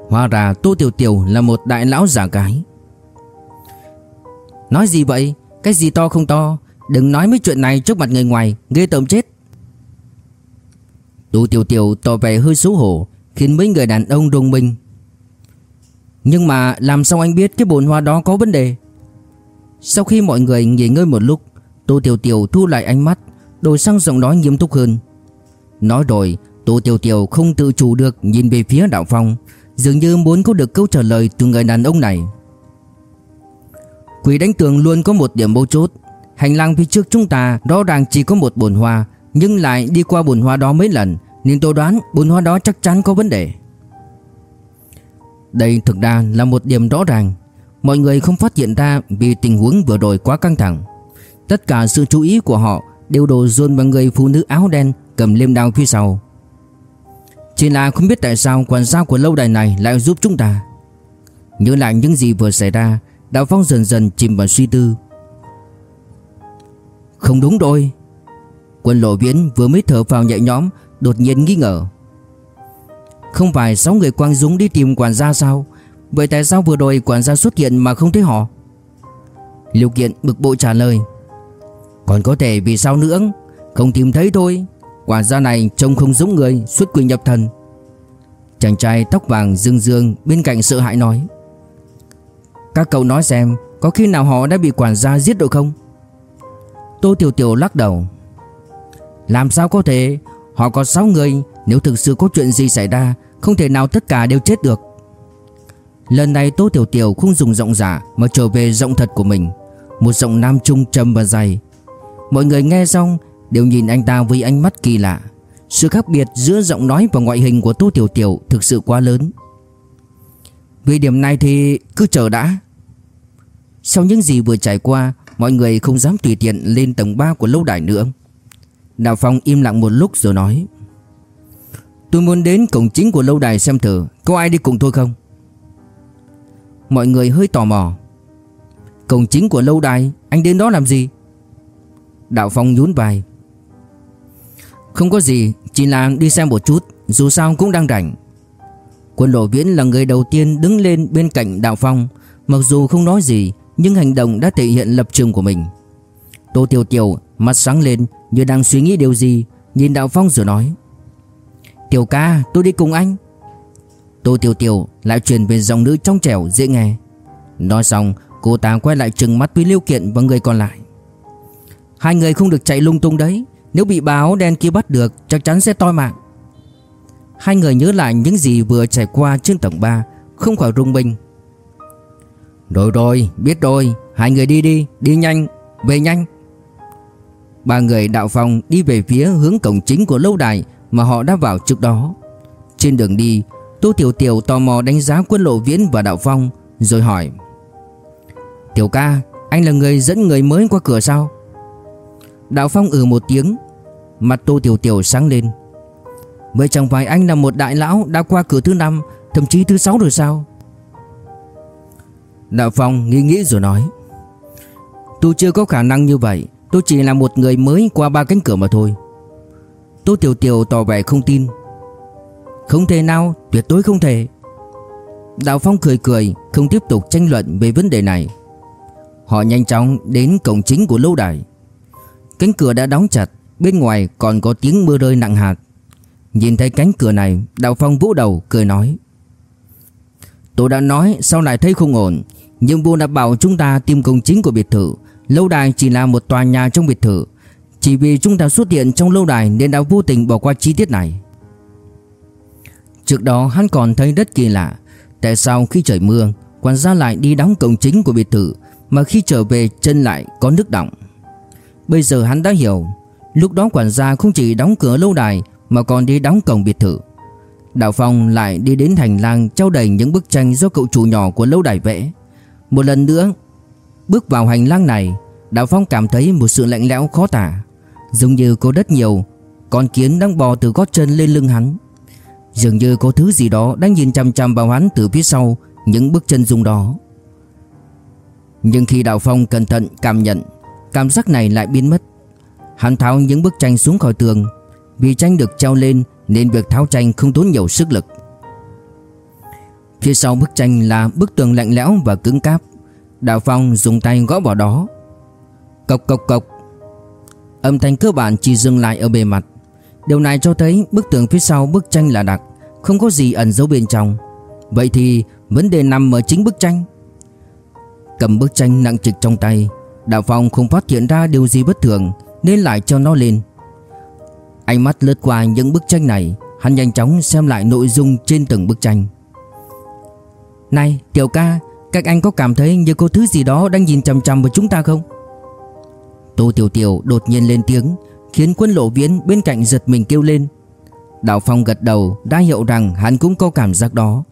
Hóa ra Tô Tiểu Tiểu là một đại lão giả gái. Nói gì vậy? Cái gì to không to? Đừng nói mấy chuyện này trước mặt người ngoài, Ghê tởm chết. Tú Tiểu Tiểu tỏ vẻ hơi xấu hổ, Khiến mấy người đàn ông rùng mình. Nhưng mà làm sao anh biết Cái bồn hoa đó có vấn đề? Sau khi mọi người nghỉ ngơi một lúc Tô Tiểu Tiểu thu lại ánh mắt Đổi sang giọng nói nghiêm túc hơn. Nói rồi Tô Tiểu Tiểu không tự chủ được nhìn về phía Đạo Phong, Dường như muốn có được câu trả lời từ người đàn ông này. Quỷ đánh tường luôn có một điểm mấu chốt. Hành lang phía trước chúng ta rõ ràng chỉ có một bồn hoa, Nhưng lại đi qua bồn hoa đó mấy lần, Nên tôi đoán bồn hoa đó chắc chắn có vấn đề. Đây thực ra là một điểm rõ ràng. Mọi người không phát hiện ra vì tình huống vừa rồi quá căng thẳng. Tất cả sự chú ý của họ đều đổ dồn vào người phụ nữ áo đen cầm liêm đao phía sau. Chỉ là không biết tại sao quản gia của lâu đài này lại giúp chúng ta. Nhớ lại những gì vừa xảy ra, Đạo Phong dần dần chìm vào suy tư. Không đúng rồi. Quân lộ viễn vừa mới thở vào nhẹ nhõm, Đột nhiên nghi ngờ. Không phải 6 người quang dũng đi tìm quản gia sao? Vậy tại sao vừa rồi quản gia xuất hiện mà không thấy họ? Liêu kiện bực bội trả lời. Còn có thể vì sao nữa? Không tìm thấy thôi. Quản gia này trông không giống người xuất quỷ nhập thần. Chàng trai tóc vàng dương dương bên cạnh sợ hãi nói. Các cậu nói xem, Có khi nào họ đã bị quản gia giết được không? Tô Tiểu Tiểu lắc đầu. Làm sao có thể? Họ có 6 người, Nếu thực sự có chuyện gì xảy ra, Không thể nào tất cả đều chết được. Lần này Tô Tiểu Tiểu không dùng giọng giả Mà trở về giọng thật của mình. Một giọng nam trung trầm và dày. Mọi người nghe xong, Đều nhìn anh ta với ánh mắt kỳ lạ. Sự khác biệt giữa giọng nói và ngoại hình của Tô Tiểu Tiểu Thực sự quá lớn. Vì điểm này thì cứ chờ đã. Sau những gì vừa trải qua Mọi người không dám tùy tiện lên tầng 3 của lâu đài nữa. Đào Phong im lặng một lúc rồi nói, Tôi muốn đến cổng chính của lâu đài xem thử, Có ai đi cùng tôi không? Mọi người hơi tò mò, Cổng chính của lâu đài, Anh đến đó làm gì? Đạo Phong nhún vai, Không có gì, Chỉ là đi xem một chút, Dù sao cũng đang rảnh. Quân lộ viễn là người đầu tiên đứng lên bên cạnh Đạo Phong, Mặc dù không nói gì nhưng hành động đã thể hiện lập trường của mình. Tô Tiểu Tiểu mắt sáng lên Như đang suy nghĩ điều gì, Nhìn Đạo Phong rồi nói. Tiểu ca, tôi đi cùng anh. Tô Tiểu Tiểu lại truyền về dòng nữ trong trẻo dễ nghe. Nói xong, cô ta quay lại trừng mắt với Liêu Kiện và người còn lại. Hai người không được chạy lung tung đấy, Nếu bị báo đen kia bắt được, Chắc chắn sẽ toi mạng. Hai người nhớ lại những gì vừa trải qua trên tầng 3 Không khỏi rung mình. Rồi rồi, biết rồi. Hai người đi đi Đi nhanh, Về nhanh. Ba người đạo phòng đi về phía hướng cổng chính của lâu đài Mà họ đã vào trước đó. Trên đường đi, Tô Tiểu Tiểu tò mò đánh giá quân lộ viễn và đạo phong, Rồi hỏi, Tiểu ca, Anh là người dẫn người mới qua cửa sao? Đạo Phong ừ một tiếng, Mặt Tô Tiểu Tiểu sáng lên. Vậy chẳng phải anh là một đại lão Đã qua cửa thứ năm, Thậm chí thứ sáu rồi sao? Đạo Phong nghĩ nghĩ rồi nói. Tôi chưa có khả năng như vậy. Tôi chỉ là một người mới qua ba cánh cửa mà thôi. Tô Tiểu Tiểu tỏ vẻ không tin. Không thể nào, Tuyệt đối không thể. Đạo Phong cười cười, Không tiếp tục tranh luận về vấn đề này. Họ nhanh chóng đến cổng chính của lâu đài. Cánh cửa đã đóng chặt, Bên ngoài còn có tiếng mưa rơi nặng hạt. Nhìn thấy cánh cửa này Đạo Phong vỗ đầu, cười nói. Tôi đã nói, sau này thấy không ổn. Nhiệm vụ đảm bảo chúng ta tìm công chính của biệt thự. Lâu đài chỉ là một tòa nhà trong biệt thự. Chỉ vì chúng ta xuất hiện trong lâu đài Nên đã vô tình bỏ qua chi tiết này. Trước đó, hắn còn thấy rất kỳ lạ. Tại sao khi trời mưa Quản gia lại đi đóng cổng chính của biệt thự, Mà khi trở về, chân lại có nước đọng? Bây giờ hắn đã hiểu. Lúc đó quản gia không chỉ đóng cửa lâu đài, Mà còn đi đóng cổng biệt thự. Đạo Phong lại đi đến hành lang trao đầy những bức tranh do cậu chủ nhỏ của lâu đài vẽ. Một lần nữa, Bước vào hành lang này, đào Phong cảm thấy một sự lạnh lẽo khó tả. Giống như có rất nhiều Con kiến đang bò từ gót chân lên lưng hắn. Dường như có thứ gì đó đang nhìn chằm chằm vào hắn từ phía sau Những bước chân rung đó. Nhưng khi đào Phong cẩn thận cảm nhận, Cảm giác này lại biến mất. Hắn tháo những bức tranh xuống khỏi tường. Vì tranh được treo lên Nên việc tháo tranh không tốn nhiều sức lực. Phía sau bức tranh là bức tường lạnh lẽo và cứng cáp. Đạo Phong dùng tay gõ vào đó. Cộc cộc cộc. Âm thanh cơ bản chỉ dừng lại ở bề mặt. Điều này cho thấy bức tường phía sau bức tranh là đặc, Không có gì ẩn giấu bên trong. Vậy thì vấn đề nằm ở chính bức tranh. Cầm bức tranh nặng trịch trong tay Đạo Phong không phát hiện ra điều gì bất thường, Nên lại cho nó lên. Ánh mắt lướt qua những bức tranh này, Hắn nhanh chóng xem lại nội dung trên từng bức tranh. Này, tiểu ca, Các anh có cảm thấy như có thứ gì đó đang nhìn chằm chằm vào chúng ta không? Tô Tiểu Tiểu đột nhiên lên tiếng, Khiến quân lộ viễn bên cạnh giật mình kêu lên. Đào Phong gật đầu, đã hiểu rằng hắn cũng có cảm giác đó.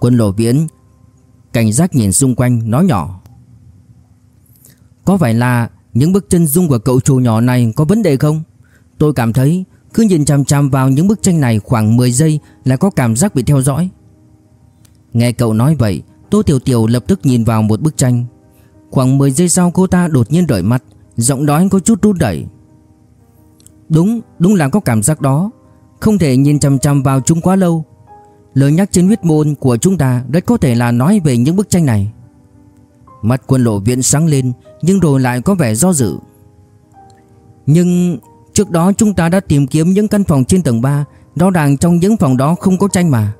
Quân lộ viễn, Cảnh giác nhìn xung quanh, nói nhỏ. Có phải là những bức chân dung của cậu chủ nhỏ này có vấn đề không? Tôi cảm thấy cứ nhìn chằm chằm vào những bức tranh này khoảng 10 giây là có cảm giác bị theo dõi. Nghe cậu nói vậy Tô Tiểu Tiểu lập tức nhìn vào một bức tranh. Khoảng 10 giây sau cô ta đột nhiên rời mắt Giọng nói có chút rút đẩy Đúng, đúng là có cảm giác đó. Không thể nhìn chằm chằm vào chúng quá lâu. Lời nhắc trên huyết môn của chúng ta Rất có thể là nói về những bức tranh này. Mặt quân lộ viện sáng lên Nhưng rồi lại có vẻ do dự. Nhưng Trước đó chúng ta đã tìm kiếm những căn phòng trên tầng 3 Rõ ràng trong những phòng đó không có tranh mà.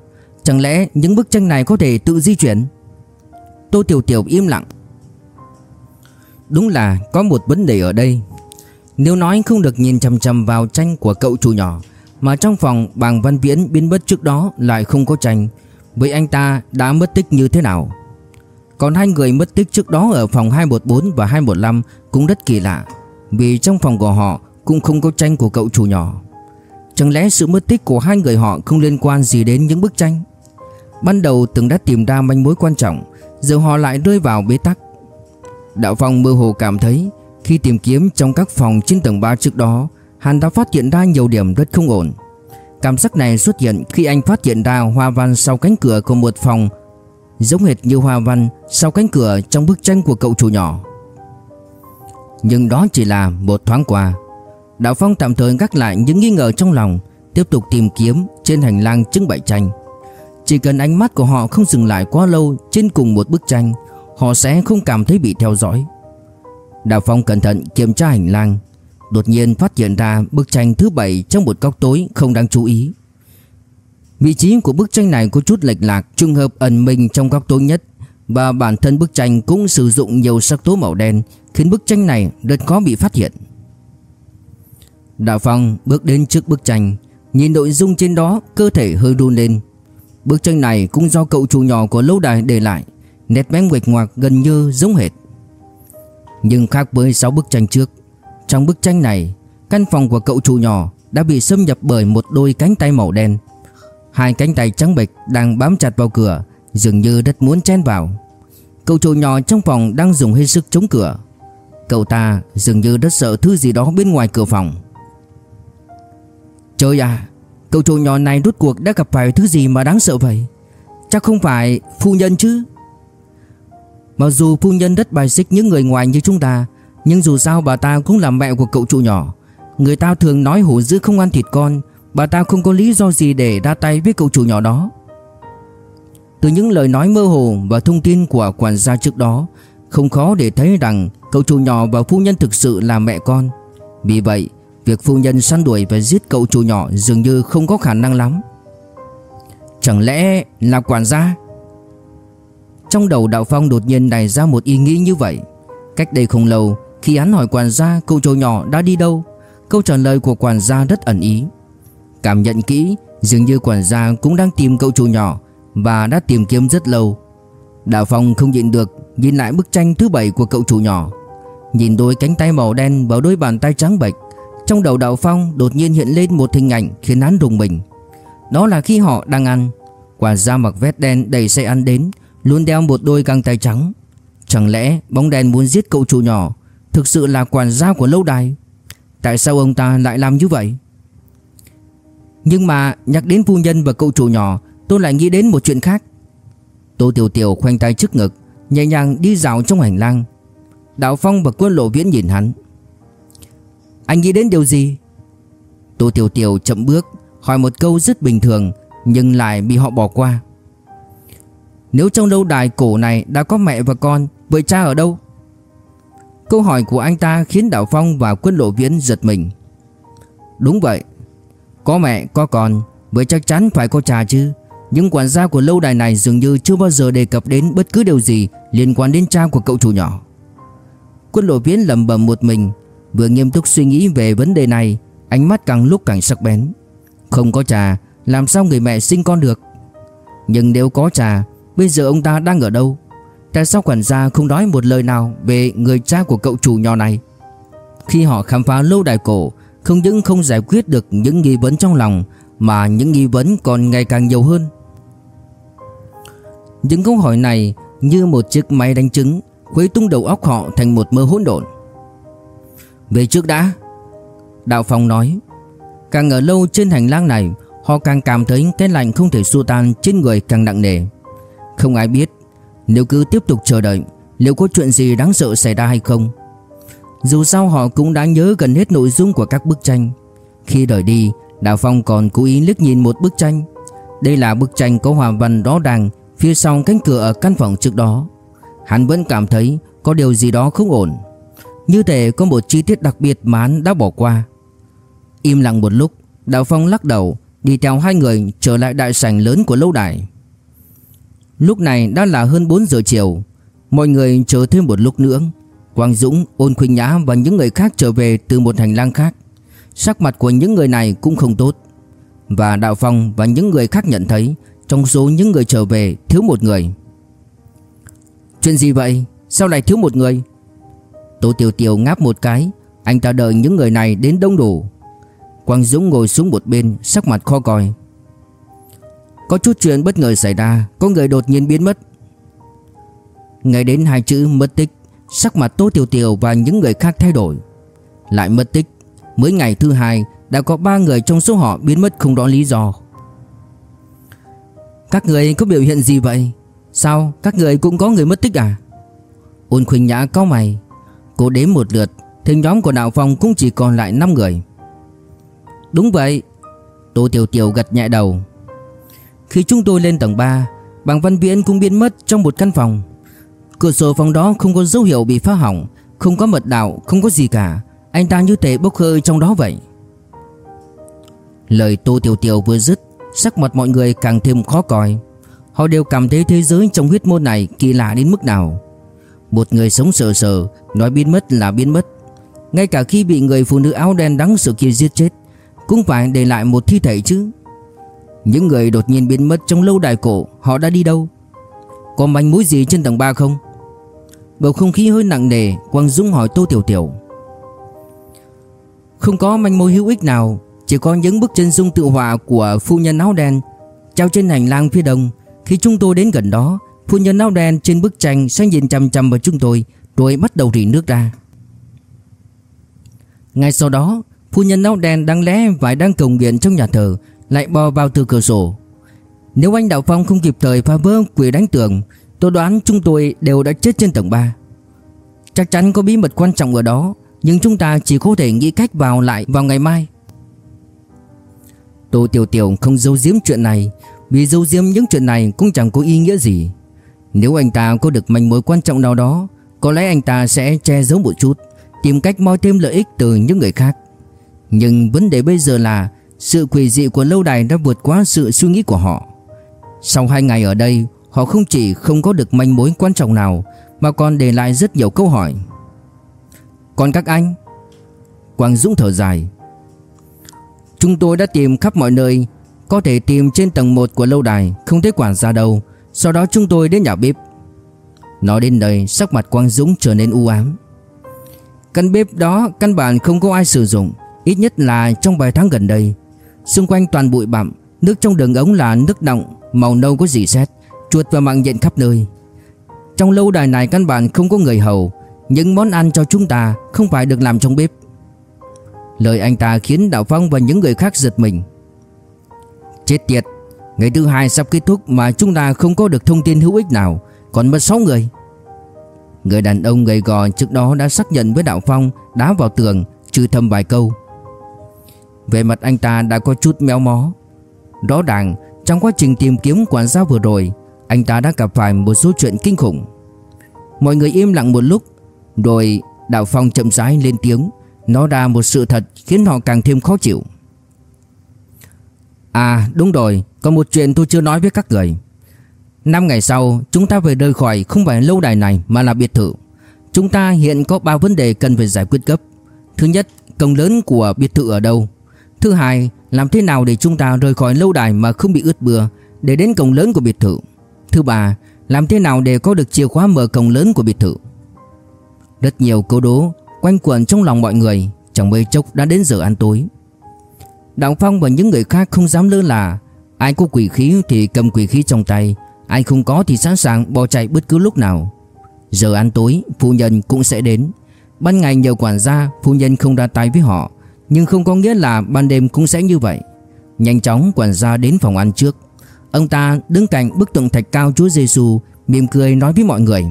Chẳng lẽ những bức tranh này có thể tự di chuyển? Tô Tiểu Tiểu im lặng. Đúng là có một vấn đề ở đây. Nếu nói không được nhìn chằm chằm vào tranh của cậu chủ nhỏ, Mà trong phòng bàng văn viễn biến mất trước đó lại không có tranh, Vậy anh ta đã mất tích như thế nào? Còn hai người mất tích trước đó ở phòng 214 và 215 cũng rất kỳ lạ, Vì trong phòng của họ cũng không có tranh của cậu chủ nhỏ. Chẳng lẽ sự mất tích của hai người họ không liên quan gì đến những bức tranh? Ban đầu từng đã tìm ra manh mối quan trọng, Giờ họ lại rơi vào bế tắc. Đạo Phong mơ hồ cảm thấy, Khi tìm kiếm trong các phòng trên tầng 3 trước đó, Hắn đã phát hiện ra nhiều điểm rất không ổn. Cảm giác này xuất hiện khi anh phát hiện ra hoa văn sau cánh cửa của một phòng, Giống hệt như hoa văn sau cánh cửa trong bức tranh của cậu chủ nhỏ. Nhưng đó chỉ là một thoáng qua. Đạo Phong tạm thời gác lại những nghi ngờ trong lòng, Tiếp tục tìm kiếm trên hành lang trưng bày tranh. Chỉ cần ánh mắt của họ không dừng lại quá lâu trên cùng một bức tranh, Họ sẽ không cảm thấy bị theo dõi. Đào Phong cẩn thận kiểm tra hành lang, Đột nhiên phát hiện ra bức tranh thứ bảy trong một góc tối không đáng chú ý. Vị trí của bức tranh này có chút lệch lạc, Trùng hợp ẩn mình trong góc tối nhất, Và bản thân bức tranh cũng sử dụng nhiều sắc tố màu đen, Khiến bức tranh này rất khó bị phát hiện. Đào Phong bước đến trước bức tranh, Nhìn nội dung trên đó cơ thể hơi run lên. Bức tranh này cũng do cậu chủ nhỏ của lâu đài để lại. Nét vẽ nguệch ngoạc gần như giống hệt. Nhưng khác với 6 bức tranh trước, Trong bức tranh này, Căn phòng của cậu chủ nhỏ đã bị xâm nhập bởi một đôi cánh tay màu đen. Hai cánh tay trắng bệch đang bám chặt vào cửa, Dường như rất muốn chen vào. Cậu chủ nhỏ trong phòng đang dùng hết sức chống cửa. Cậu ta dường như rất sợ thứ gì đó bên ngoài cửa phòng. Trời à Cậu chủ nhỏ này rút cuộc đã gặp phải thứ gì mà đáng sợ vậy? Chắc không phải phu nhân chứ? Mặc dù phu nhân rất bài xích những người ngoài như chúng ta, Nhưng dù sao bà ta cũng là mẹ của cậu chủ nhỏ. Người ta thường nói hổ dữ không ăn thịt con, Bà ta không có lý do gì để ra tay với cậu chủ nhỏ đó. Từ những lời nói mơ hồ và thông tin của quản gia trước đó, Không khó để thấy rằng cậu chủ nhỏ và phu nhân thực sự là mẹ con. Vì vậy Việc phu nhân săn đuổi và giết cậu chủ nhỏ dường như không có khả năng lắm. Chẳng lẽ là quản gia? Trong đầu Đạo Phong đột nhiên nảy ra một ý nghĩ như vậy. Cách đây không lâu, Khi hắn hỏi quản gia cậu chủ nhỏ đã đi đâu, Câu trả lời của quản gia rất ẩn ý. Cảm nhận kỹ, Dường như quản gia cũng đang tìm cậu chủ nhỏ Và đã tìm kiếm rất lâu. Đạo Phong không nhịn được, Nhìn lại bức tranh thứ bảy của cậu chủ nhỏ. Nhìn đôi cánh tay màu đen vào đôi bàn tay trắng bệch trong đầu Đào Phong đột nhiên hiện lên một hình ảnh khiến hắn rùng mình. Đó là khi họ đang ăn, Quả ra mặc vest đen đầy xe ăn đến, Luôn đeo một đôi găng tay trắng. Chẳng lẽ bóng đèn muốn giết cậu chủ nhỏ Thực sự là quản gia của lâu đài? Tại sao ông ta lại làm như vậy? Nhưng mà nhắc đến phu nhân và cậu chủ nhỏ, Tôi lại nghĩ đến một chuyện khác. Tô Tiểu Tiểu khoanh tay trước ngực, Nhẹ nhàng đi dạo trong hành lang. Đạo Phong và quân lộ viễn nhìn hắn anh nghĩ đến điều gì? Tô Tiểu Tiểu chậm bước, Hỏi một câu rất bình thường, Nhưng lại bị họ bỏ qua. Nếu trong lâu đài cổ này đã có mẹ và con, Vậy cha ở đâu? Câu hỏi của anh ta khiến Đạo Phong và quân lộ viễn giật mình. Đúng vậy, Có mẹ, có con, Vậy chắc chắn phải có cha chứ. Nhưng quản gia của lâu đài này dường như chưa bao giờ đề cập đến bất cứ điều gì liên quan đến cha của cậu chủ nhỏ. Quân lộ viễn lầm bầm một mình Vừa nghiêm túc suy nghĩ về vấn đề này Ánh mắt càng lúc càng sắc bén. Không có trà Làm sao người mẹ sinh con được? Nhưng nếu có trà, Bây giờ ông ta đang ở đâu? Tại sao quản gia không nói một lời nào Về người cha của cậu chủ nhỏ này? Khi họ khám phá lâu đài cổ Không những không giải quyết được những nghi vấn trong lòng Mà những nghi vấn còn ngày càng nhiều hơn. Những câu hỏi này Như một chiếc máy đánh trứng Khuấy tung đầu óc họ thành một mơ hỗn độn. Về trước đã. Đạo Phong nói, Càng ở lâu trên hành lang này, Họ càng cảm thấy cái lạnh không thể xua tan, trên người càng nặng nề. Không ai biết, Nếu cứ tiếp tục chờ đợi, Liệu có chuyện gì đáng sợ xảy ra hay không? Dù sao họ cũng đã nhớ gần hết nội dung của các bức tranh. Khi rời đi, Đạo Phong còn cố ý liếc nhìn một bức tranh. Đây là bức tranh có hòa văn rõ ràng Phía sau cánh cửa ở căn phòng trước đó. Hắn vẫn cảm thấy có điều gì đó không ổn. Như thể có một chi tiết đặc biệt mà hắn đã bỏ qua. Im lặng một lúc Đạo Phong lắc đầu Đi theo hai người trở lại đại sảnh lớn của lâu đài. Lúc này đã là hơn 4 giờ chiều Mọi người chờ thêm một lúc nữa. Quang Dũng, Ôn Khuynh Nhã và những người khác trở về từ một hành lang khác. Sắc mặt của những người này cũng không tốt. Và Đạo Phong và những người khác nhận thấy Trong số những người trở về thiếu một người. Chuyện gì vậy? Sao lại thiếu một người? Tô Tiểu Tiểu ngáp một cái. Anh ta đợi những người này đến đông đủ. Quang Dũng ngồi xuống một bên, Sắc mặt khó coi. Có chút chuyện bất ngờ xảy ra, Có người đột nhiên biến mất. Ngay đến hai chữ mất tích, Sắc mặt Tô Tiểu Tiểu và những người khác thay đổi. Lại mất tích. Mới ngày thứ hai, Đã có ba người trong số họ biến mất không rõ lý do. Các người có biểu hiện gì vậy? Sao các người cũng có người mất tích à? Ôn Khuynh Nhã có mày. Cô đếm một lượt Thì nhóm của Đạo Phong cũng chỉ còn lại 5 người. Đúng vậy, Tô Tiểu Tiểu gật nhẹ đầu. Khi chúng tôi lên tầng 3 Bằng Văn Viễn cũng biến mất trong một căn phòng. Cửa sổ phòng đó không có dấu hiệu bị phá hỏng, Không có mật đạo, Không có gì cả. Anh ta như thể bốc hơi trong đó vậy. Lời Tô Tiểu Tiểu vừa dứt, Sắc mặt mọi người càng thêm khó coi. Họ đều cảm thấy thế giới trong huyết môn này kỳ lạ đến mức nào. Một người sống sờ sờ, Nói biến mất là biến mất. Ngay cả khi bị người phụ nữ áo đen đắng sự kia giết chết, cũng phải để lại một thi thể chứ. Những người đột nhiên biến mất trong lâu đài cổ, Họ đã đi đâu? Có manh mối gì trên tầng 3 không? Bầu không khí hơi nặng nề, Quang Dũng hỏi Tô Tiểu Tiểu. Không có manh mối hữu ích nào, Chỉ có những bức chân dung tự họa Của phu nhân áo đen, Treo trên hành lang phía đông, Khi chúng tôi đến gần đó Phu nhân áo đen trên bức tranh sang nhìn chăm chăm vào chúng tôi, Rồi bắt đầu rỉ nước ra. Ngay sau đó, Phu nhân áo đen đang lẽ phải đang cầu nguyện trong nhà thờ, Lại bò vào từ cửa sổ. Nếu anh Đạo Phong không kịp thời phá vỡ quỷ đánh tường, Tôi đoán chúng tôi đều đã chết trên tầng 3 Chắc chắn có bí mật quan trọng ở đó, Nhưng chúng ta chỉ có thể nghĩ cách vào lại vào ngày mai. Tô Tiểu Tiểu không giấu giếm chuyện này, Vì giấu giếm những chuyện này cũng chẳng có ý nghĩa gì. Nếu anh ta có được manh mối quan trọng nào đó, Có lẽ anh ta sẽ che giấu một chút, Tìm cách moi thêm lợi ích từ những người khác. Nhưng vấn đề bây giờ là Sự quỷ dị của lâu đài đã vượt quá sự suy nghĩ của họ. Sau hai ngày ở đây, Họ không chỉ không có được manh mối quan trọng nào, Mà còn để lại rất nhiều câu hỏi. Còn các anh? Quang Dũng thở dài. Chúng tôi đã tìm khắp mọi nơi, Có thể tìm trên tầng 1 của lâu đài, Không thấy quản gia đâu. Sau đó chúng tôi đến nhà bếp. Nói đến đây, sắc mặt Quang Dũng trở nên u ám. Căn bếp đó căn bản không có ai sử dụng, Ít nhất là trong vài tháng gần đây. Xung quanh toàn bụi bặm, Nước trong đường ống là nước động Màu nâu có dì xét, Chuột và mạng nhện khắp nơi. Trong lâu đài này căn bản không có người hầu, Những món ăn cho chúng ta Không phải được làm trong bếp. Lời anh ta khiến Đạo Phong và những người khác giật mình. Chết tiệt Ngày thứ hai sắp kết thúc mà chúng ta không có được thông tin hữu ích nào. Còn mất 6 người. Người đàn ông gầy gò trước đó đã xác nhận với Đạo Phong Đá vào tường, trừ thầm vài câu. Về mặt anh ta đã có chút méo mó. Rõ ràng, trong quá trình tìm kiếm quản gia vừa rồi, Anh ta đã gặp phải một số chuyện kinh khủng. Mọi người im lặng một lúc, Rồi Đạo Phong chậm rãi lên tiếng nó ra một sự thật khiến họ càng thêm khó chịu. À đúng rồi còn một chuyện tôi chưa nói với các người Năm ngày sau Chúng ta phải rời khỏi không phải lâu đài này Mà là biệt thự Chúng ta hiện có ba vấn đề cần phải giải quyết gấp Thứ nhất Công lớn của biệt thự ở đâu Thứ hai, làm thế nào để chúng ta rời khỏi lâu đài mà không bị ướt bừa để đến cổng lớn của biệt thự. Thứ ba, làm thế nào để có được chìa khóa mở cổng lớn của biệt thự. Rất nhiều câu đố quanh quẩn trong lòng mọi người, chẳng mấy chốc đã đến giờ ăn tối. Đặng Phong và những người khác không dám lơ là, ai có quỷ khí thì cầm quỷ khí trong tay, ai không có thì sẵn sàng bỏ chạy bất cứ lúc nào. Giờ ăn tối, phu nhân cũng sẽ đến. Ban ngày nhờ quản gia, phu nhân không ra tay với họ, nhưng không có nghĩa là ban đêm cũng sẽ như vậy. Nhanh chóng quản gia đến phòng ăn trước. Ông ta đứng cạnh bức tượng thạch cao Chúa Giêsu, mỉm cười nói với mọi người: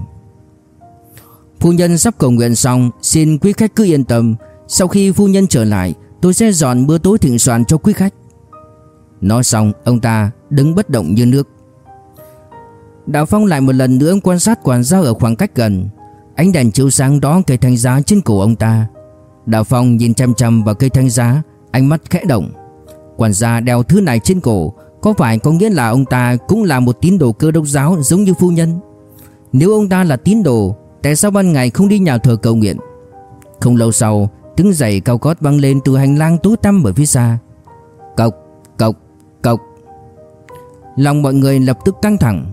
Phu nhân sắp cầu nguyện xong, xin quý khách cứ yên tâm, sau khi phu nhân trở lại, tôi sẽ dọn bữa tối thịnh soạn cho quý khách. Nói xong, ông ta đứng bất động như nước. Đào Phong lại một lần nữa quan sát quản gia ở khoảng cách gần. Ánh đèn chiếu sáng đó cây thanh giá trên cổ ông ta. Đào Phong nhìn chăm chăm vào cây thanh giá, ánh mắt khẽ động. Quản gia đeo thứ này trên cổ, có phải có nghĩa là ông ta cũng là một tín đồ cơ đốc giáo giống như phu nhân? Nếu ông ta là tín đồ, tại sao ban ngày không đi nhà thờ cầu nguyện? Không lâu sau, tiếng giày cao gót vang lên từ hành lang tối tăm ở phía xa. Cộc. Lòng mọi người lập tức căng thẳng.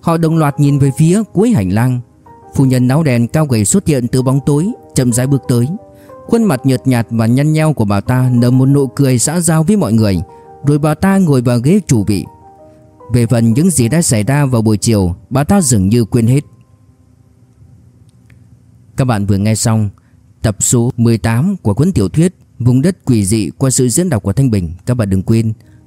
Họ đồng loạt nhìn về phía cuối hành lang. Phu nhân áo đèn cao gầy xuất hiện từ bóng tối, chậm rãi bước tới. Khuôn mặt nhợt nhạt và nhăn nheo của bà ta nở một nụ cười xã giao với mọi người, rồi bà ta ngồi vào ghế chủ vị. Về phần những gì đã xảy ra vào buổi chiều, bà ta dường như quên hết. Các bạn vừa nghe xong tập số 18 của cuốn tiểu thuyết Vùng đất quỷ dị qua sự diễn đọc của Thanh Bình. Các bạn đừng quên